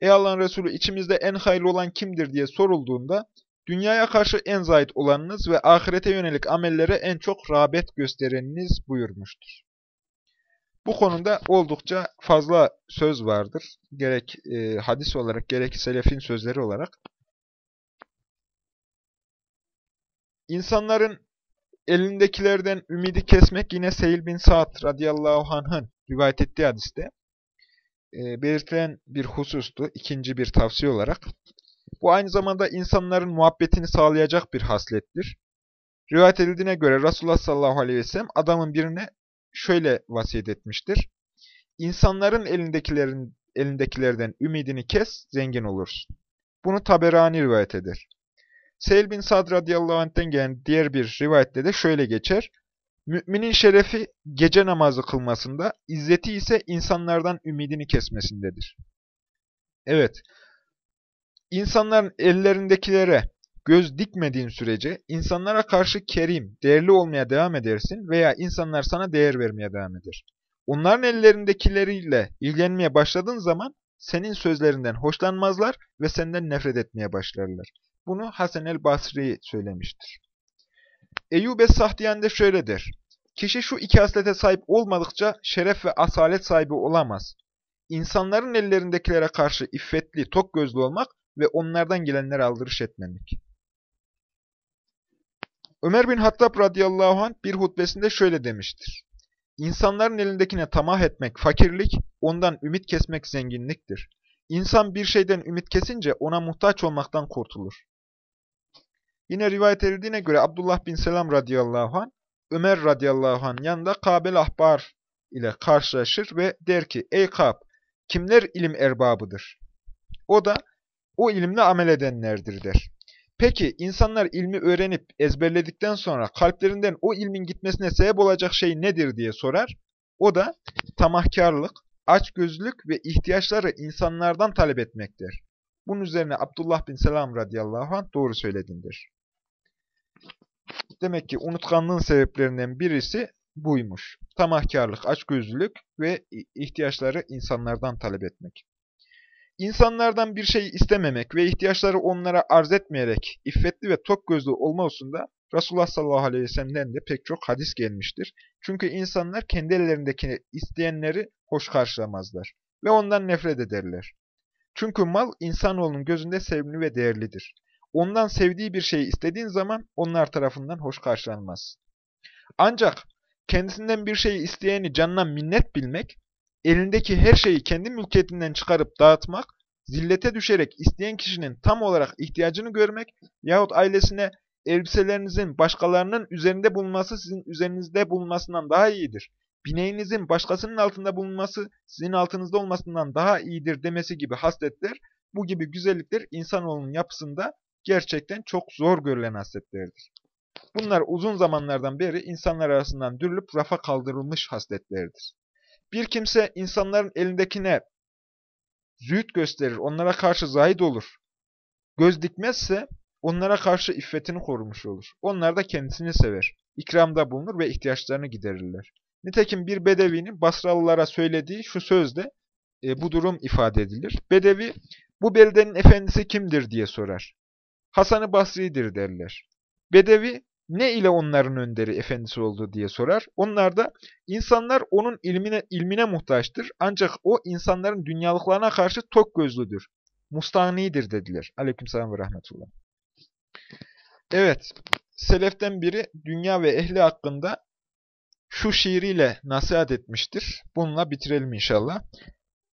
A: ey Allah'ın Resulü içimizde en hayırlı olan kimdir diye sorulduğunda, dünyaya karşı en zahid olanınız ve ahirete yönelik amellere en çok rağbet göstereniniz buyurmuştur. Bu konuda oldukça fazla söz vardır. Gerek e, hadis olarak, gerek selefin sözleri olarak. İnsanların elindekilerden ümidi kesmek yine Seyil bin Sa'd radıyallahu anh'ın rivayet ettiği hadiste e, belirtilen bir husustu, ikinci bir tavsiye olarak. Bu aynı zamanda insanların muhabbetini sağlayacak bir haslettir. Rivayet edildiğine göre Resulullah sallallahu aleyhi ve sellem adamın birine şöyle vasiyet etmiştir. İnsanların elindekilerin elindekilerden ümidini kes, zengin olursun. Bunu Taberani rivayet eder. Seyl bin Sad radıyallahu anh'ten gelen diğer bir rivayette de şöyle geçer. Müminin şerefi gece namazı kılmasında, izzeti ise insanlardan ümidini kesmesindedir. Evet, insanların ellerindekilere göz dikmediğin sürece insanlara karşı kerim, değerli olmaya devam edersin veya insanlar sana değer vermeye devam eder. Onların ellerindekileriyle ilgilenmeye başladığın zaman senin sözlerinden hoşlanmazlar ve senden nefret etmeye başlarlar. Bunu Hasan el-Basri söylemiştir. Eyyub es-Sahdiyan de şöyle der. Kişi şu iki haslete sahip olmadıkça şeref ve asalet sahibi olamaz. İnsanların ellerindekilere karşı iffetli, tok gözlü olmak ve onlardan gelenlere aldırış etmemek. Ömer bin Hattab radıyallahu anh bir hutbesinde şöyle demiştir. İnsanların elindekine tamah etmek fakirlik, ondan ümit kesmek zenginliktir. İnsan bir şeyden ümit kesince ona muhtaç olmaktan kurtulur. Yine rivayet edildiğine göre Abdullah bin Selam radıyallahu anh, Ömer radıyallahu anh yanında Kabel Ahbar ile karşılaşır ve der ki, Ey Kab, kimler ilim erbabıdır? O da, o ilimle amel edenlerdir der. Peki insanlar ilmi öğrenip ezberledikten sonra kalplerinden o ilmin gitmesine sebep olacak şey nedir diye sorar. O da tamahkarlık, açgözlülük ve ihtiyaçları insanlardan talep etmektir. Bunun üzerine Abdullah bin Selam radıyallahu anh doğru söyledindir. Demek ki unutkanlığın sebeplerinden birisi buymuş. Tamahkarlık, açgözlülük ve ihtiyaçları insanlardan talep etmek. İnsanlardan bir şey istememek ve ihtiyaçları onlara arz etmeyerek iffetli ve tok gözlü olma hususunda Resulullah sallallahu aleyhi ve sellem'den de pek çok hadis gelmiştir. Çünkü insanlar kendi ellerindeki isteyenleri hoş karşılamazlar ve ondan nefret ederler. Çünkü mal insanoğlunun gözünde sevimli ve değerlidir. Ondan sevdiği bir şeyi istediğin zaman onlar tarafından hoş karşılanmaz. Ancak kendisinden bir şeyi isteyeni canına minnet bilmek, elindeki her şeyi kendi mülkiyetinden çıkarıp dağıtmak, zillete düşerek isteyen kişinin tam olarak ihtiyacını görmek yahut ailesine elbiselerinizin başkalarının üzerinde bulunması sizin üzerinizde bulunmasından daha iyidir. Bineğinizin başkasının altında bulunması sizin altınızda olmasından daha iyidir demesi gibi hasletler, bu gibi güzellikler insanoğlunun yapısında gerçekten çok zor görülen hasletlerdir. Bunlar uzun zamanlardan beri insanlar arasından dürülüp rafa kaldırılmış hasletlerdir. Bir kimse insanların elindekine züğüt gösterir, onlara karşı zahid olur. Göz dikmezse onlara karşı iffetini korumuş olur. Onlar da kendisini sever. İkramda bulunur ve ihtiyaçlarını giderirler. Nitekim bir Bedevi'nin Basralılara söylediği şu sözde e, bu durum ifade edilir. Bedevi, bu beldenin efendisi kimdir diye sorar. Hasan-ı Basri'dir derler. Bedevi, ne ile onların önderi, efendisi oldu diye sorar. Onlar da insanlar onun ilmine, ilmine muhtaçtır ancak o insanların dünyalıklarına karşı tok gözlüdür. Mustanidir dediler. Aleykümselam ve rahmetullah. Evet, seleften biri dünya ve ehli hakkında şu şiiriyle nasihat etmiştir. Bununla bitirelim inşallah.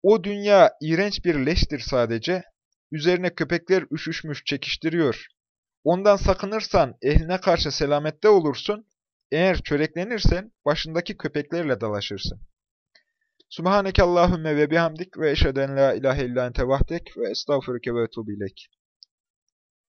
A: O dünya iğrenç bir leştir sadece. Üzerine köpekler üşüşmüş çekiştiriyor. Ondan sakınırsan ehline karşı selamette olursun. Eğer çöreklenirsen başındaki köpeklerle dalaşırsın. Subhaneke Allahümme ve bihamdik ve eşheden la ilahe illa ente vahdek ve estağfurüke ve etubu ilek.